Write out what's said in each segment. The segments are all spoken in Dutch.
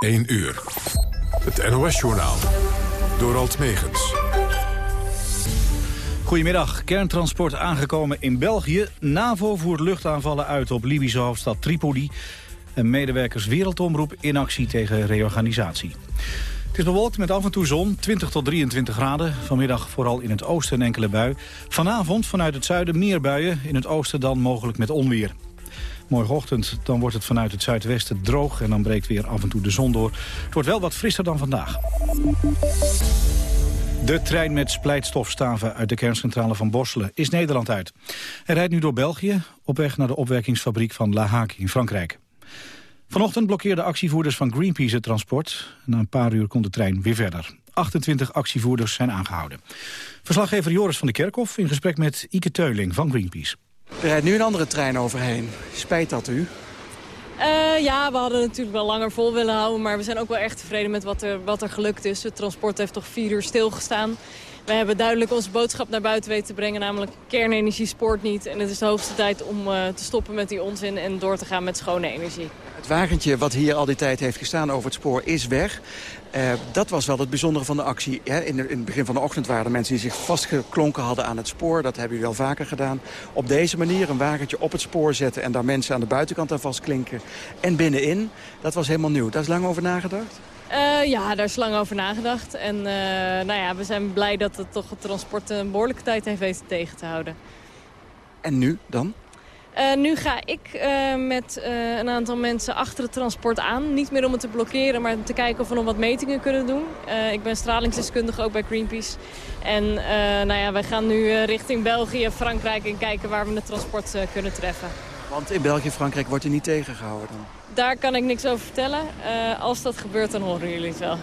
1 uur. Het NOS-journaal. Door Alt Megens. Goedemiddag. Kerntransport aangekomen in België. NAVO voert luchtaanvallen uit op Libische hoofdstad Tripoli. En medewerkers Wereldomroep in actie tegen reorganisatie. Het is bewolkt met af en toe zon, 20 tot 23 graden. Vanmiddag vooral in het oosten een enkele bui. Vanavond vanuit het zuiden meer buien. In het oosten dan mogelijk met onweer. Morgenochtend dan wordt het vanuit het zuidwesten droog... en dan breekt weer af en toe de zon door. Het wordt wel wat frisser dan vandaag. De trein met splijtstofstaven uit de kerncentrale van Borselen is Nederland uit. Hij rijdt nu door België op weg naar de opwerkingsfabriek van La Hague in Frankrijk. Vanochtend blokkeerden actievoerders van Greenpeace het transport. Na een paar uur kon de trein weer verder. 28 actievoerders zijn aangehouden. Verslaggever Joris van de Kerkhof in gesprek met Ike Teuling van Greenpeace. Er rijdt nu een andere trein overheen. Spijt dat u? Uh, ja, we hadden natuurlijk wel langer vol willen houden. Maar we zijn ook wel echt tevreden met wat er, wat er gelukt is. Het transport heeft toch vier uur stilgestaan. We hebben duidelijk onze boodschap naar buiten weten te brengen. Namelijk kernenergie spoort niet. En het is de hoogste tijd om uh, te stoppen met die onzin en door te gaan met schone energie. Het wagentje wat hier al die tijd heeft gestaan over het spoor is weg. Uh, dat was wel het bijzondere van de actie. Hè? In, in, het begin van de ochtend waren er mensen die zich vastgeklonken hadden aan het spoor. Dat hebben jullie wel vaker gedaan. Op deze manier een wagentje op het spoor zetten... en daar mensen aan de buitenkant aan vastklinken. En binnenin, dat was helemaal nieuw. Daar is lang over nagedacht? Uh, ja, daar is lang over nagedacht. En uh, nou ja, we zijn blij dat het toch het transport een behoorlijke tijd heeft weten tegen te houden. En nu dan? Uh, nu ga ik met een aantal mensen achter het transport aan. Niet meer om het te blokkeren, maar te kijken of we nog wat metingen kunnen doen. ik ben stralingsdeskundige ook bij Greenpeace. En nou ja, wij gaan nu richting België, Frankrijk en kijken waar we het transport kunnen treffen. Want in België en Frankrijk wordt u niet tegengehouden dan? Daar kan ik niks over vertellen. als dat gebeurt, dan horen jullie het wel.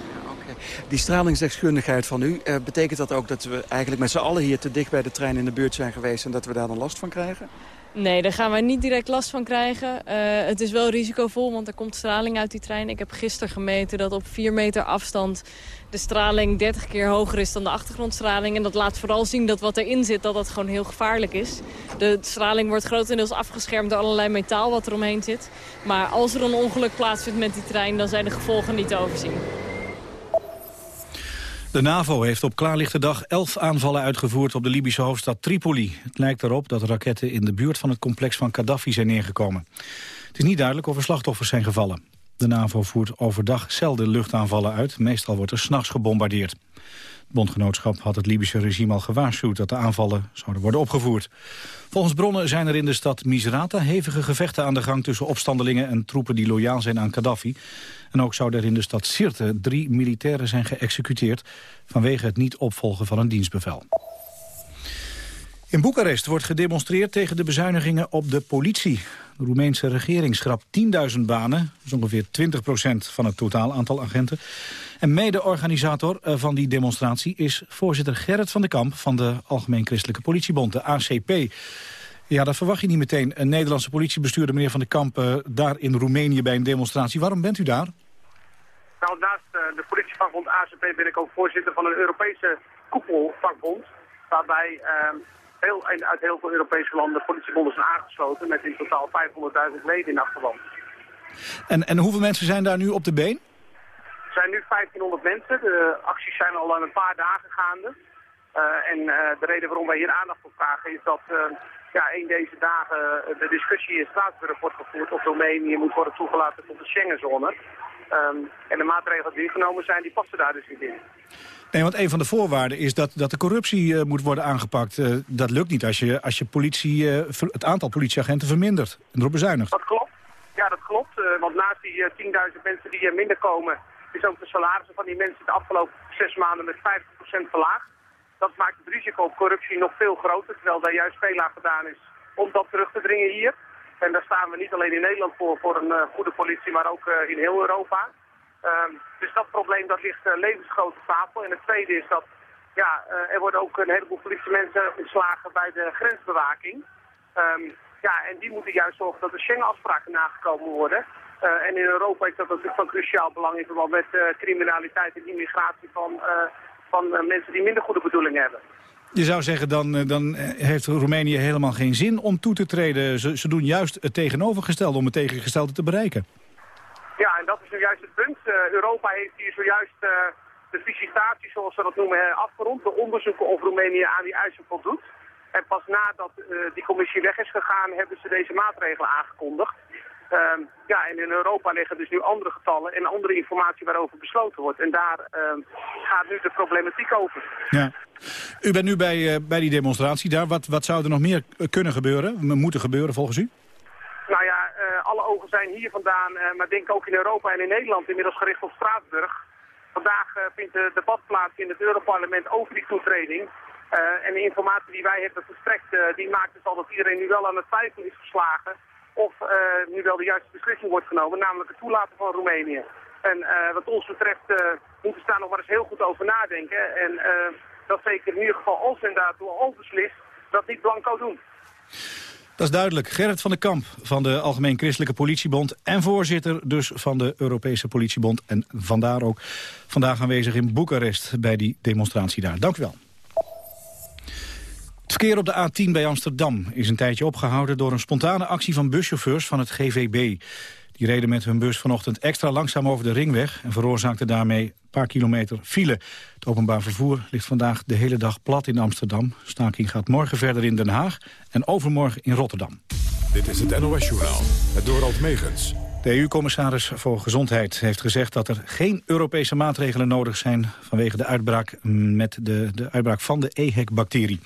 Die stralingsdeskundigheid van u, uh, betekent dat ook dat we eigenlijk met z'n allen hier te dicht bij de trein in de buurt zijn geweest en dat we daar dan last van krijgen? Nee, daar gaan wij niet direct last van krijgen. Uh, het is wel risicovol, want er komt straling uit die trein. Ik heb gisteren gemeten dat op 4 meter afstand de straling 30 keer hoger is dan de achtergrondstraling. En dat laat vooral zien dat wat erin zit, dat dat gewoon heel gevaarlijk is. De straling wordt grotendeels afgeschermd door allerlei metaal wat er omheen zit. Maar als er een ongeluk plaatsvindt met die trein, dan zijn de gevolgen niet te overzien. De NAVO heeft op klaarlichte dag elf aanvallen uitgevoerd op de Libische hoofdstad Tripoli. Het lijkt erop dat raketten in de buurt van het complex van Gaddafi zijn neergekomen. Het is niet duidelijk of er slachtoffers zijn gevallen. De NAVO voert overdag zelden luchtaanvallen uit. Meestal wordt er s'nachts gebombardeerd. Bondgenootschap had het Libische regime al gewaarschuwd dat de aanvallen zouden worden opgevoerd. Volgens bronnen zijn er in de stad Misrata hevige gevechten aan de gang tussen opstandelingen en troepen die loyaal zijn aan Gaddafi. En ook zouden er in de stad Sirte drie militairen zijn geëxecuteerd vanwege het niet opvolgen van een dienstbevel. In Boekarest wordt gedemonstreerd tegen de bezuinigingen op de politie. De Roemeense regering schrapt 10.000 banen, is ongeveer 20% van het totaal aantal agenten. En mede-organisator eh, van die demonstratie is voorzitter Gerrit van den Kamp... van de Algemeen Christelijke Politiebond, de ACP. Ja, dat verwacht je niet meteen. Een Nederlandse politiebestuurder, meneer Van den Kamp... Uh, daar in Roemenië bij een demonstratie. Waarom bent u daar? Nou, naast uh, de politievakbond ACP ben ik ook voorzitter van een Europese koepelvakbond... waarbij uh, heel, uit heel veel Europese landen politiebonden zijn aangesloten... met in totaal 500.000 leden in achterland. En, en hoeveel mensen zijn daar nu op de been? Er zijn nu 1500 mensen. De acties zijn al een paar dagen gaande. Uh, en uh, de reden waarom wij hier aandacht voor vragen is dat uh, ja, een deze dagen de discussie in Straatsburg wordt gevoerd of Roemenië moet worden toegelaten tot de Schengenzone. Um, en de maatregelen die genomen zijn, die passen daar dus niet in. Nee, want een van de voorwaarden is dat, dat de corruptie uh, moet worden aangepakt. Uh, dat lukt niet als je, als je politie, uh, het aantal politieagenten vermindert en erop bezuinigt. Dat klopt. Ja, dat klopt. want naast die 10.000 mensen die minder komen is ook de salarissen van die mensen de afgelopen zes maanden met 50% verlaagd. Dat maakt het risico op corruptie nog veel groter, terwijl daar juist veel aan gedaan is om dat terug te dringen hier. En daar staan we niet alleen in Nederland voor, voor een uh, goede politie, maar ook uh, in heel Europa. Um, dus dat probleem dat ligt uh, levensgroot op tafel. En het tweede is dat ja, er worden ook een heleboel politiemensen ontslagen bij de grensbewaking. Um, ja, en die moeten juist zorgen dat de Schengen-afspraken nagekomen worden. Uh, en in Europa is dat natuurlijk van cruciaal belang in verband met uh, criminaliteit en immigratie van, uh, van mensen die minder goede bedoelingen hebben. Je zou zeggen, dan, dan heeft Roemenië helemaal geen zin om toe te treden. Ze, ze doen juist het tegenovergestelde om het tegengestelde te bereiken. Ja, en dat is nu juist het punt. Europa heeft hier zojuist de visitatie, zoals ze dat noemen, afgerond. De onderzoeken of Roemenië aan die eisen voldoet. En pas nadat die commissie weg is gegaan, hebben ze deze maatregelen aangekondigd. Ehm, ja, en in Europa liggen dus nu andere getallen en andere informatie waarover besloten wordt. En daar uh, gaat nu de problematiek over. Ja. U bent nu bij, uh, bij die demonstratie daar. Wat, wat zou er nog meer kunnen gebeuren, moeten gebeuren volgens u? Nou ja, uh, alle ogen zijn hier vandaan, eh, maar denk ook in Europa en in Nederland inmiddels gericht op Straatsburg. Vandaag vindt een debat plaats in het Europarlement over die toetreding. en de informatie die wij hebben verstrekt, die maakt dus al dat iedereen nu wel aan het twijfel is geslagen of uh, nu wel de juiste beslissing wordt genomen, namelijk het toelaten van Roemenië. En uh, wat ons betreft uh, moeten we daar nog maar eens heel goed over nadenken. En dat zeker in ieder geval als inderdaad door ons beslist, dat niet blanco doen. Dat is duidelijk. Gerrit van den Kamp van de Algemeen Christelijke Politiebond... en voorzitter dus van de Europese Politiebond. En vandaar ook vandaag aanwezig in Boekarest bij die demonstratie daar. Dank u wel. Verkeer op de A10 bij Amsterdam is een tijdje opgehouden... door een spontane actie van buschauffeurs van het GVB. Die reden met hun bus vanochtend extra langzaam over de ringweg... en veroorzaakten daarmee een paar kilometer file. Het openbaar vervoer ligt vandaag de hele dag plat in Amsterdam. Staking gaat morgen verder in Den Haag en overmorgen in Rotterdam. Dit is het NOS-journaal, het Dorald Megens. De EU-commissaris voor Gezondheid heeft gezegd dat er geen Europese maatregelen nodig zijn vanwege de uitbraak, met de, de uitbraak van de EHEC-bacterie.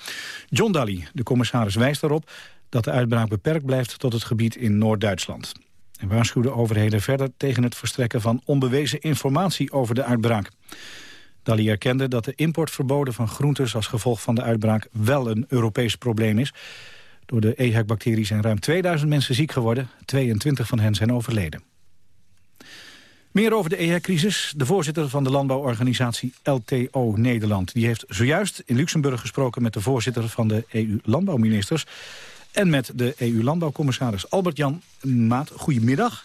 John Daly, de commissaris, wijst erop dat de uitbraak beperkt blijft tot het gebied in Noord-Duitsland. En waarschuwde overheden verder tegen het verstrekken van onbewezen informatie over de uitbraak. Daly erkende dat de importverboden van groentes als gevolg van de uitbraak wel een Europees probleem is. Door de EHEC-bacterie zijn ruim 2000 mensen ziek geworden. 22 van hen zijn overleden. Meer over de EHEC-crisis. De voorzitter van de landbouworganisatie LTO Nederland... die heeft zojuist in Luxemburg gesproken met de voorzitter van de EU-landbouwministers... en met de EU-landbouwcommissaris Albert-Jan Maat. Goedemiddag.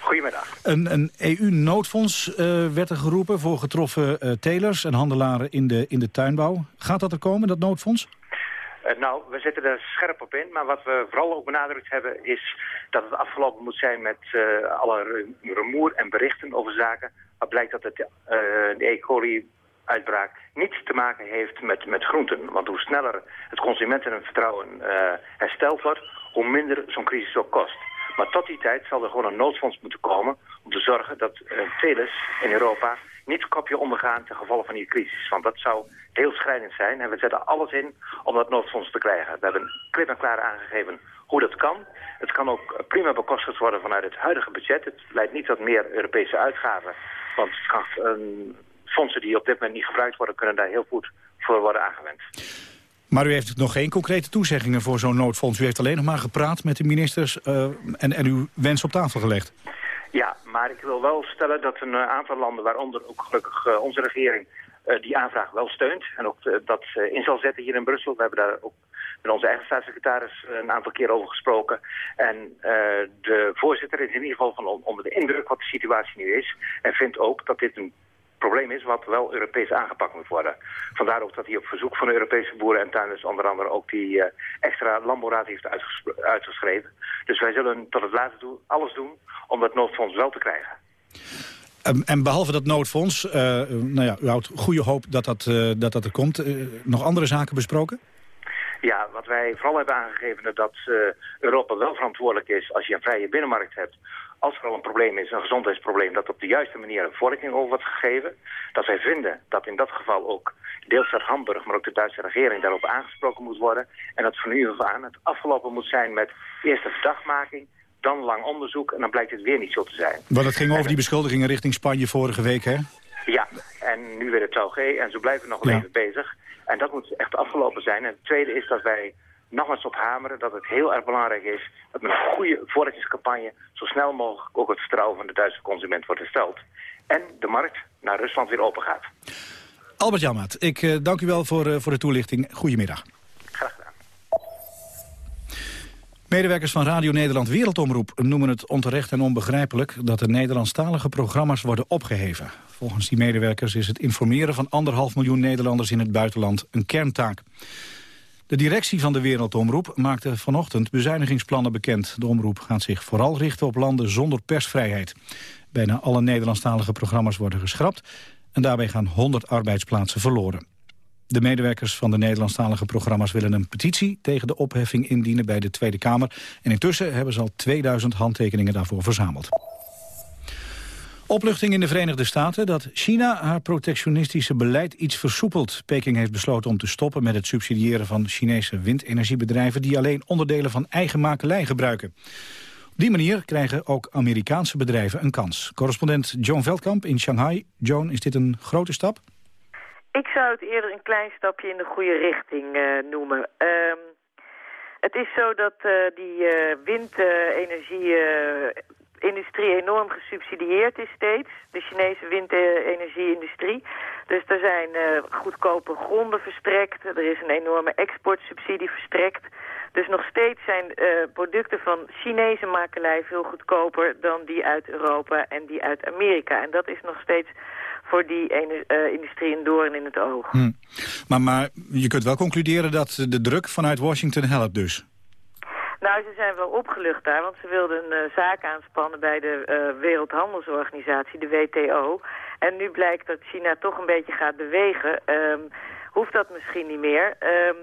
Goedemiddag. Een, een EU-noodfonds uh, werd er geroepen voor getroffen uh, telers en handelaren in de, in de tuinbouw. Gaat dat er komen, dat noodfonds? Uh, nou, we zitten er scherp op in. Maar wat we vooral ook benadrukt hebben is dat het afgelopen moet zijn met uh, alle rumoer en berichten over zaken. Maar blijkt dat het, uh, de E. coli uitbraak niets te maken heeft met, met groenten. Want hoe sneller het consumentenvertrouwen hersteld wordt, hoe minder zo'n crisis ook kost. Maar tot die tijd zal er gewoon een noodfonds moeten komen om te zorgen dat telers in Europa niet kopje ondergaan ten gevolge van die crisis. Want dat zou heel schrijnend zijn. En we zetten alles in om dat noodfonds te krijgen. We hebben klip en klaar aangegeven hoe dat kan. Het kan ook prima bekostigd worden vanuit het huidige budget. Het leidt niet tot meer Europese uitgaven. Want um, fondsen die op dit moment niet gebruikt worden... kunnen daar heel goed voor worden aangewend. Maar u heeft nog geen concrete toezeggingen voor zo'n noodfonds. U heeft alleen nog maar gepraat met de ministers uh, en, en uw wens op tafel gelegd. Ja, maar ik wil wel stellen dat een aantal landen, waaronder ook gelukkig uh, onze regering... Uh, die aanvraag wel steunt en ook uh, dat in zal zetten hier in Brussel. We hebben daar ook met onze eigen staatssecretaris een aantal keer over gesproken. En de voorzitter is in ieder geval van onder de indruk wat de situatie nu is. En vindt ook dat dit een probleem is wat wel Europees aangepakt moet worden. Vandaar ook dat hij op verzoek van de Europese boeren en tuinders onder andere ook die extra landbouwraad heeft uitgeschreven. Dus wij zullen tot het laatste toe alles doen om dat noodfonds wel te krijgen. Um, en behalve dat noodfonds, uh, nou ja, u houdt goede hoop dat dat, uh, dat, dat er komt. nog andere zaken besproken? Ja, wat wij vooral hebben aangegeven dat Europa wel verantwoordelijk is als je een vrije binnenmarkt hebt als er al een probleem is, een gezondheidsprobleem, dat op de juiste manier een vorking over wordt gegeven. Dat wij vinden dat in dat geval ook deelstaat Hamburg, maar ook de Duitse regering daarop aangesproken moet worden. En dat van nu af aan het afgelopen moet zijn met eerst de verdachtmaking, dan lang onderzoek en dan blijkt het weer niet zo te zijn. Want het ging over die beschuldigingen richting Spanje vorige week, hè? Ja, en nu weer het TOG en zo blijven we nog ja. even bezig. En dat moet echt afgelopen zijn. En het tweede is dat wij nogmaals op hameren dat het heel erg belangrijk is dat met een goede voorlichtingscampagne zo snel mogelijk ook het vertrouwen van de Duitse consument wordt hersteld. En de markt naar Rusland weer open gaat. Albert Jammaat, ik uh, dank u wel voor, uh, voor de toelichting. Goedemiddag. Medewerkers van Radio Nederland Wereldomroep noemen het onterecht en onbegrijpelijk dat de Nederlandstalige programma's worden opgeheven. Volgens die medewerkers is het informeren van anderhalf miljoen Nederlanders in het buitenland een kerntaak. De directie van de Wereldomroep maakte vanochtend bezuinigingsplannen bekend. De omroep gaat zich vooral richten op landen zonder persvrijheid. Bijna alle Nederlandstalige programma's worden geschrapt... en daarbij gaan 100 arbeidsplaatsen verloren. De medewerkers van de Nederlandstalige programma's willen een petitie tegen de opheffing indienen bij de Tweede Kamer. En intussen hebben ze al 2000 handtekeningen daarvoor verzameld. Opluchting in de Verenigde Staten dat China haar protectionistische beleid iets versoepelt. Peking heeft besloten om te stoppen met het subsidiëren van Chinese windenergiebedrijven die alleen onderdelen van eigen makelij gebruiken. Op die manier krijgen ook Amerikaanse bedrijven een kans. Correspondent Joan Veldkamp in Shanghai. Joan, is dit een grote stap? Ik zou het eerder een klein stapje in de goede richting uh, noemen. Uh, het is zo dat uh, die uh, windenergie industrie enorm gesubsidieerd is steeds. De Chinese windenergie-industrie. Dus er zijn goedkope gronden verstrekt. Er is een enorme exportsubsidie verstrekt. Dus nog steeds zijn producten van Chinese makelij veel goedkoper dan die uit Europa en die uit Amerika. En dat is nog steeds voor die ene, uh, industrie een doorn in het oog. Hm. Maar, maar je kunt wel concluderen dat de druk vanuit Washington helpt dus? Nou, ze zijn wel opgelucht daar, want ze wilden een uh, zaak aanspannen bij de uh, Wereldhandelsorganisatie, de WTO. En nu blijkt dat China toch een beetje gaat bewegen. Um, hoeft dat misschien niet meer. Um,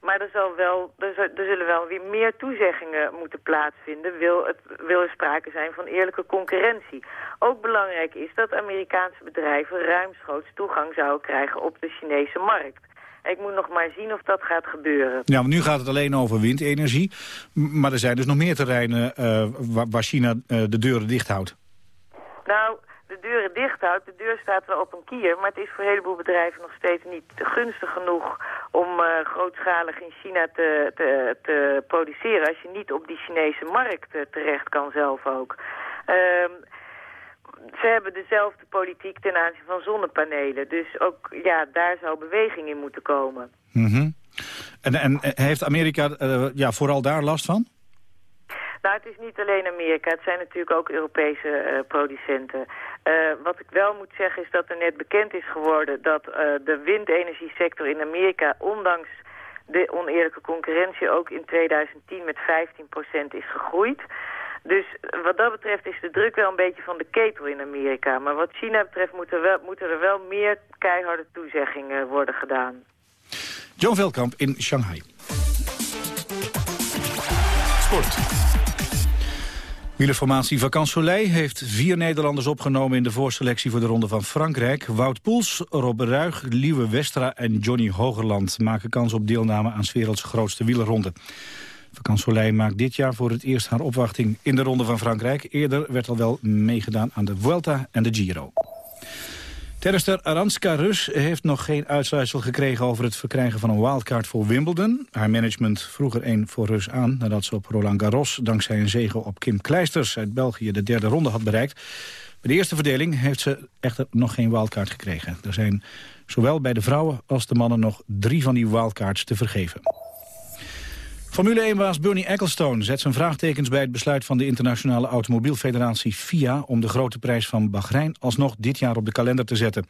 maar er, zal wel, er, er, zullen wel weer meer toezeggingen moeten plaatsvinden. Wil, het, wil er sprake zijn van eerlijke concurrentie. Ook belangrijk is dat Amerikaanse bedrijven ruimschoots toegang zouden krijgen op de Chinese markt. Ik moet nog maar zien of dat gaat gebeuren. Ja, want nu gaat het alleen over windenergie. Maar er zijn dus nog meer terreinen uh, waar, China uh, de deuren dicht houdt. Nou, de deuren dicht houdt. De deur staat wel op een kier. Maar het is voor een heleboel bedrijven nog steeds niet gunstig genoeg... om uh, grootschalig in China te, te, te, produceren... als je niet op die Chinese markt terecht kan zelf ook. Ehm, ze hebben dezelfde politiek ten aanzien van zonnepanelen. Dus ook ja, daar zou beweging in moeten komen. Mm -hmm. en, en heeft Amerika uh, ja, vooral daar last van? Nou, het is niet alleen Amerika. Het zijn natuurlijk ook Europese uh, producenten. Uh, wat ik wel moet zeggen is dat er net bekend is geworden... dat de windenergiesector in Amerika, ondanks de oneerlijke concurrentie... ook in 2010 met 15% is gegroeid... Dus wat dat betreft is de druk wel een beetje van de ketel in Amerika. Maar wat China betreft moeten, er wel, moeten er wel meer keiharde toezeggingen worden gedaan. John Veldkamp in Shanghai. Sport. Wielerformatie Soleil heeft vier Nederlanders opgenomen in de voorselectie voor de Ronde van Frankrijk. Wout Poels, Rob Ruig, Liewe Westra en Johnny Hogerland maken kans op deelname aan 's werelds grootste wielerronde. Vacansoleil maakt dit jaar voor het eerst haar opwachting in de Ronde van Frankrijk. Eerder werd al wel meegedaan aan de Vuelta en de Giro. Tennister Aranska Rus heeft nog geen uitsluitsel gekregen over het verkrijgen van een wildcard voor Wimbledon. Haar management vroeg er een voor Rus aan nadat ze op Roland Garros dankzij een zege op Kim Kleisters uit België de derde ronde had bereikt. Bij de eerste verdeling heeft ze echter nog geen wildcard gekregen. Er zijn zowel bij de vrouwen als de mannen nog drie van die wildcards te vergeven. Formule 1-baas Bernie Ecclestone zet zijn vraagtekens bij het besluit van de internationale automobielfederatie FIA om de grote prijs van Bahrein alsnog dit jaar op de kalender te zetten.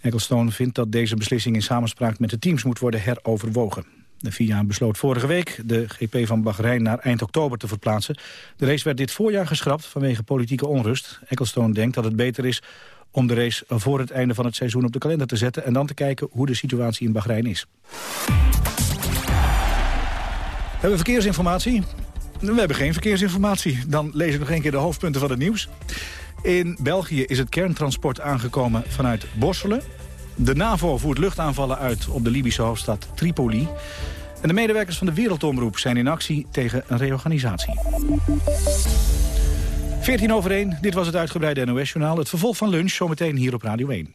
Ecclestone vindt dat deze beslissing in samenspraak met de teams moet worden heroverwogen. De FIA besloot vorige week de GP van Bahrein naar eind oktober te verplaatsen. De race werd dit voorjaar geschrapt vanwege politieke onrust. Ecclestone denkt dat het beter is om de race voor het einde van het seizoen op de kalender te zetten... en dan te kijken hoe de situatie in Bahrein is. We hebben verkeersinformatie. We hebben geen verkeersinformatie. Dan lees ik nog een keer de hoofdpunten van het nieuws. In België is het kerntransport aangekomen vanuit Borselen. De NAVO voert luchtaanvallen uit op de Libische hoofdstad Tripoli. En de medewerkers van de Wereldomroep zijn in actie tegen een reorganisatie. 14 over 1, dit was het uitgebreide NOS-journaal. Het vervolg van lunch zometeen hier op Radio 1.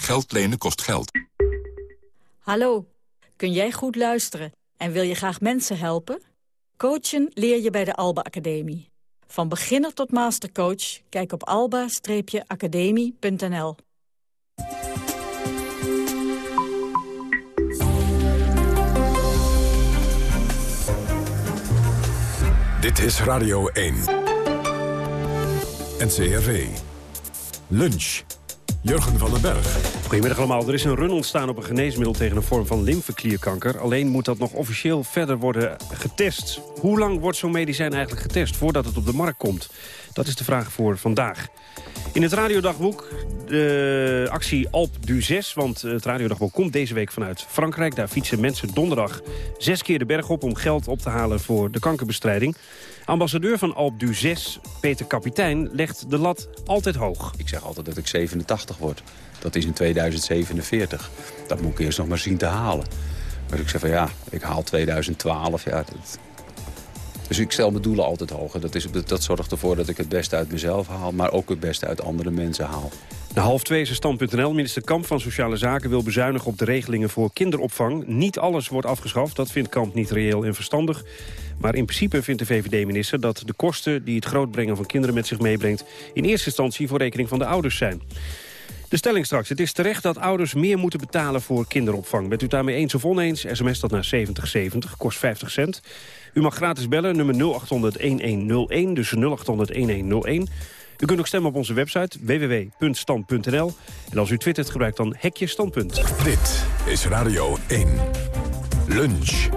Geld lenen kost geld. Hallo, kun jij goed luisteren en wil je graag mensen helpen? Coachen leer je bij de Alba Academie. Van beginner tot mastercoach, kijk op alba-academie.nl. Dit is Radio 1. NCRV. Lunch. Jurgen van den Berg. Goedemiddag allemaal. Er is een run ontstaan op een geneesmiddel tegen een vorm van lymfeklierkanker. Alleen moet dat nog officieel verder worden getest. Hoe lang wordt zo'n medicijn eigenlijk getest voordat het op de markt komt? Dat is de vraag voor vandaag. In het radiodagboek de actie Alp du 6. Want het radiodagboek komt deze week vanuit Frankrijk. Daar fietsen mensen donderdag zes keer de berg op... om geld op te halen voor de kankerbestrijding. Ambassadeur van Alp du 6, Peter Kapitein, legt de lat altijd hoog. Ik zeg altijd dat ik 87 word. Dat is in 2047. Dat moet ik eerst nog maar zien te halen. Dus ik zeg van ja, ik haal 2012. Ja, dat... Dus ik stel mijn doelen altijd hoger. Dat, is, dat zorgt ervoor dat ik het beste uit mezelf haal... maar ook het beste uit andere mensen haal. Na half twee is stand.nl. Minister Kamp van Sociale Zaken wil bezuinigen op de regelingen voor kinderopvang. Niet alles wordt afgeschaft. Dat vindt Kamp niet reëel en verstandig. Maar in principe vindt de VVD-minister dat de kosten die het grootbrengen van kinderen met zich meebrengt... in eerste instantie voor rekening van de ouders zijn. De stelling straks. Het is terecht dat ouders meer moeten betalen voor kinderopvang. Bent u daarmee eens of oneens? SMS dat naar 7070, kost 50 cent. U mag gratis bellen, nummer 0800-1101, dus 0800-1101. U kunt ook stemmen op onze website www.stand.nl. En als u twittert, gebruikt dan hekje standpunt. Dit is Radio 1. Lunch.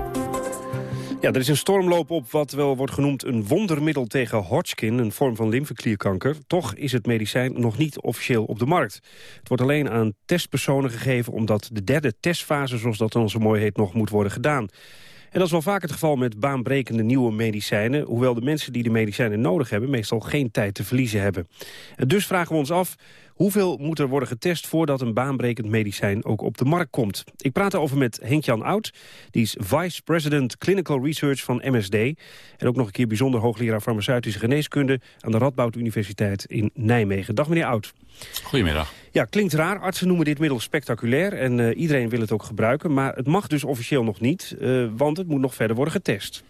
Ja, er is een stormloop op wat wel wordt genoemd een wondermiddel tegen Hodgkin, een vorm van lymfeklierkanker. Toch is het medicijn nog niet officieel op de markt. Het wordt alleen aan testpersonen gegeven omdat de derde testfase, zoals dat dan zo mooi heet, nog moet worden gedaan. En dat is wel vaak het geval met baanbrekende nieuwe medicijnen... hoewel de mensen die de medicijnen nodig hebben... meestal geen tijd te verliezen hebben. En dus vragen we ons af... Hoeveel moet er worden getest voordat een baanbrekend medicijn ook op de markt komt? Ik praat erover met Henk-Jan Oud. Die is Vice President Clinical Research van MSD. En ook nog een keer bijzonder hoogleraar farmaceutische geneeskunde... aan de Radboud Universiteit in Nijmegen. Dag meneer Oud. Goedemiddag. Ja, klinkt raar. Artsen noemen dit middel spectaculair en uh, iedereen wil het ook gebruiken. Maar het mag dus officieel nog niet, uh, want het moet nog verder worden getest.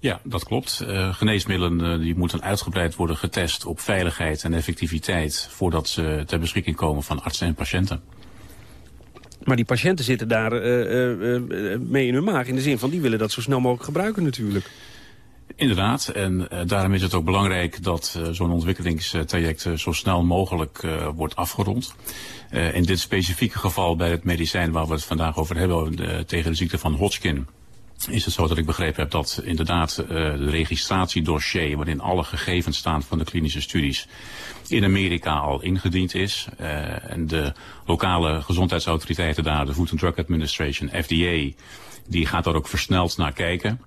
Ja, dat klopt. Uh, geneesmiddelen die moeten uitgebreid worden getest op veiligheid en effectiviteit... voordat ze ter beschikking komen van artsen en patiënten. Maar die patiënten zitten daar mee in hun maag. In de zin van, die willen dat zo snel mogelijk gebruiken natuurlijk. Inderdaad, en daarom is het ook belangrijk dat zo'n ontwikkelingstraject zo snel mogelijk wordt afgerond. in dit specifieke geval bij het medicijn waar we het vandaag over hebben, tegen de ziekte van Hodgkin, is het zo dat ik begrepen heb dat inderdaad de registratiedossier waarin alle gegevens staan van de klinische studies in Amerika al ingediend is. en de lokale gezondheidsautoriteiten daar, de Food and Drug Administration, FDA, die gaat daar ook versneld naar kijken.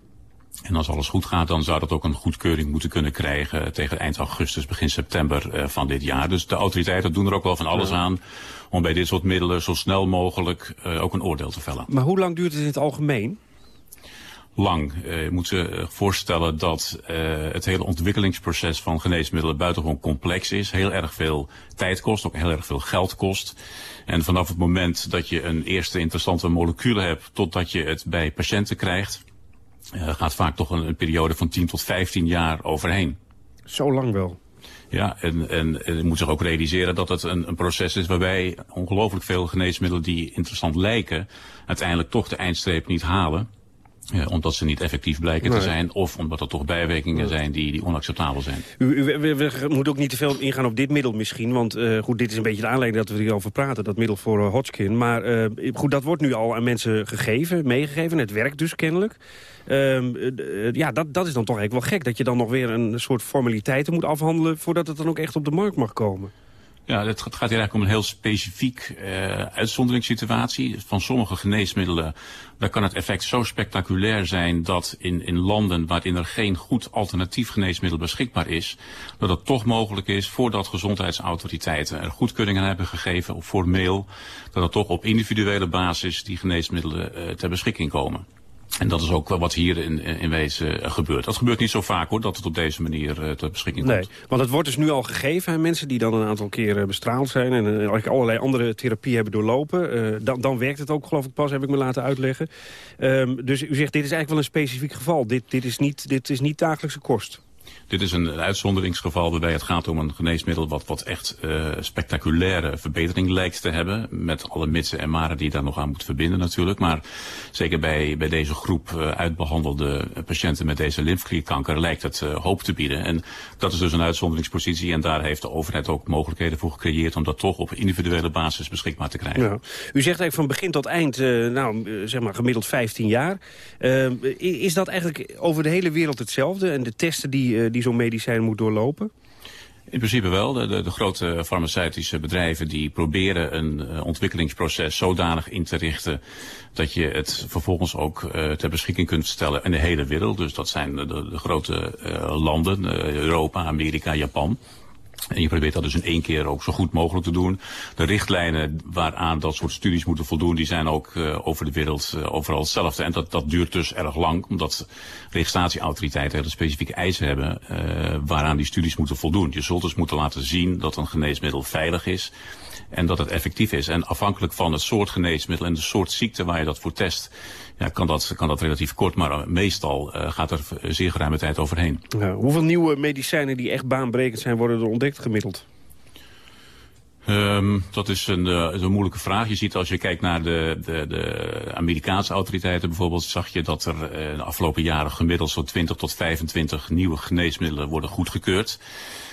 En als alles goed gaat, dan zou dat ook een goedkeuring moeten kunnen krijgen tegen eind augustus, begin september uh, van dit jaar. Dus de autoriteiten doen er ook wel van alles aan om bij dit soort middelen zo snel mogelijk uh, ook een oordeel te vellen. Maar hoe lang duurt het in het algemeen? Lang. Uh, je moet je voorstellen dat het hele ontwikkelingsproces van geneesmiddelen buitengewoon complex is. Heel erg veel tijd kost, ook heel erg veel geld kost. En vanaf het moment dat je een eerste interessante molecuul hebt totdat je het bij patiënten krijgt uh, gaat vaak toch een, een, periode van 10 tot 15 jaar overheen. Zo lang wel. Ja, en, en, en je moet zich ook realiseren dat het een, een proces is waarbij ongelooflijk veel geneesmiddelen die interessant lijken, uiteindelijk toch de eindstreep niet halen. Ja, omdat ze niet effectief blijken nee. te zijn... of omdat er toch bijwerkingen zijn die, die onacceptabel zijn. U, u, we, we, moeten ook niet te veel ingaan op dit middel misschien. Want uh, goed, dit is een beetje de aanleiding dat we hierover praten. Dat middel voor uh, Hodgkin. Maar uh, goed, dat wordt nu al aan mensen gegeven, meegegeven. Het werkt dus kennelijk. Uh, ja, dat, dat is dan toch eigenlijk wel gek. Dat je dan nog weer een soort formaliteiten moet afhandelen... voordat het dan ook echt op de markt mag komen. Ja, het gaat hier eigenlijk om een heel specifiek uh, uitzonderingssituatie. Van sommige geneesmiddelen, daar kan het effect zo spectaculair zijn dat in, in landen waarin er geen goed alternatief geneesmiddel beschikbaar is, dat het toch mogelijk is voordat gezondheidsautoriteiten er goedkeuringen hebben gegeven formeel, dat er toch op individuele basis die geneesmiddelen uh, ter beschikking komen. En dat is ook wat hier in, in wezen gebeurt. Dat gebeurt niet zo vaak hoor, dat het op deze manier uh, ter beschikking komt. Nee, want het wordt dus nu al gegeven aan mensen die dan een aantal keren bestraald zijn... en uh, allerlei andere therapie hebben doorlopen. Uh, dan, dan werkt het ook geloof ik pas, heb ik me laten uitleggen. Um, dus u zegt, dit is eigenlijk wel een specifiek geval. Dit, dit, is, niet, dit is niet dagelijkse kost. Dit is een uitzonderingsgeval waarbij het gaat om een geneesmiddel wat, wat echt uh, spectaculaire verbetering lijkt te hebben. Met alle mitsen en maren die daar nog aan moet verbinden natuurlijk. Maar zeker bij, bij deze groep uh, uitbehandelde patiënten met deze lymfeklierkanker lijkt het uh, hoop te bieden. En dat is dus een uitzonderingspositie en daar heeft de overheid ook mogelijkheden voor gecreëerd om dat toch op individuele basis beschikbaar te krijgen. Ja. U zegt eigenlijk van begin tot eind, nou zeg maar gemiddeld 15 jaar. is dat eigenlijk over de hele wereld hetzelfde? En de testen die, die die zo'n medicijn moet doorlopen? In principe wel. De, de, grote farmaceutische bedrijven die proberen een uh, ontwikkelingsproces zodanig in te richten dat je het vervolgens ook uh, ter beschikking kunt stellen in de hele wereld. Dus dat zijn de, de grote uh, landen, Europa, Amerika, Japan. En je probeert dat dus in één keer ook zo goed mogelijk te doen. De richtlijnen waaraan dat soort studies moeten voldoen, die zijn ook uh, over de wereld uh, overal hetzelfde. En dat, dat duurt dus erg lang, omdat registratieautoriteiten hele specifieke eisen hebben uh, waaraan die studies moeten voldoen. Je zult dus moeten laten zien dat een geneesmiddel veilig is en dat het effectief is. En afhankelijk van het soort geneesmiddel en de soort ziekte waar je dat voor test, ja, kan, dat, kan dat relatief kort, maar meestal uh, gaat er zeer geruime tijd overheen. Ja, hoeveel nieuwe medicijnen die echt baanbrekend zijn worden er ontdekt gemiddeld? Um, dat is een, uh, een moeilijke vraag. Je ziet als je kijkt naar de, de, de Amerikaanse autoriteiten bijvoorbeeld... zag je dat er uh, de afgelopen jaren gemiddeld zo'n 20 tot 25 nieuwe geneesmiddelen worden goedgekeurd.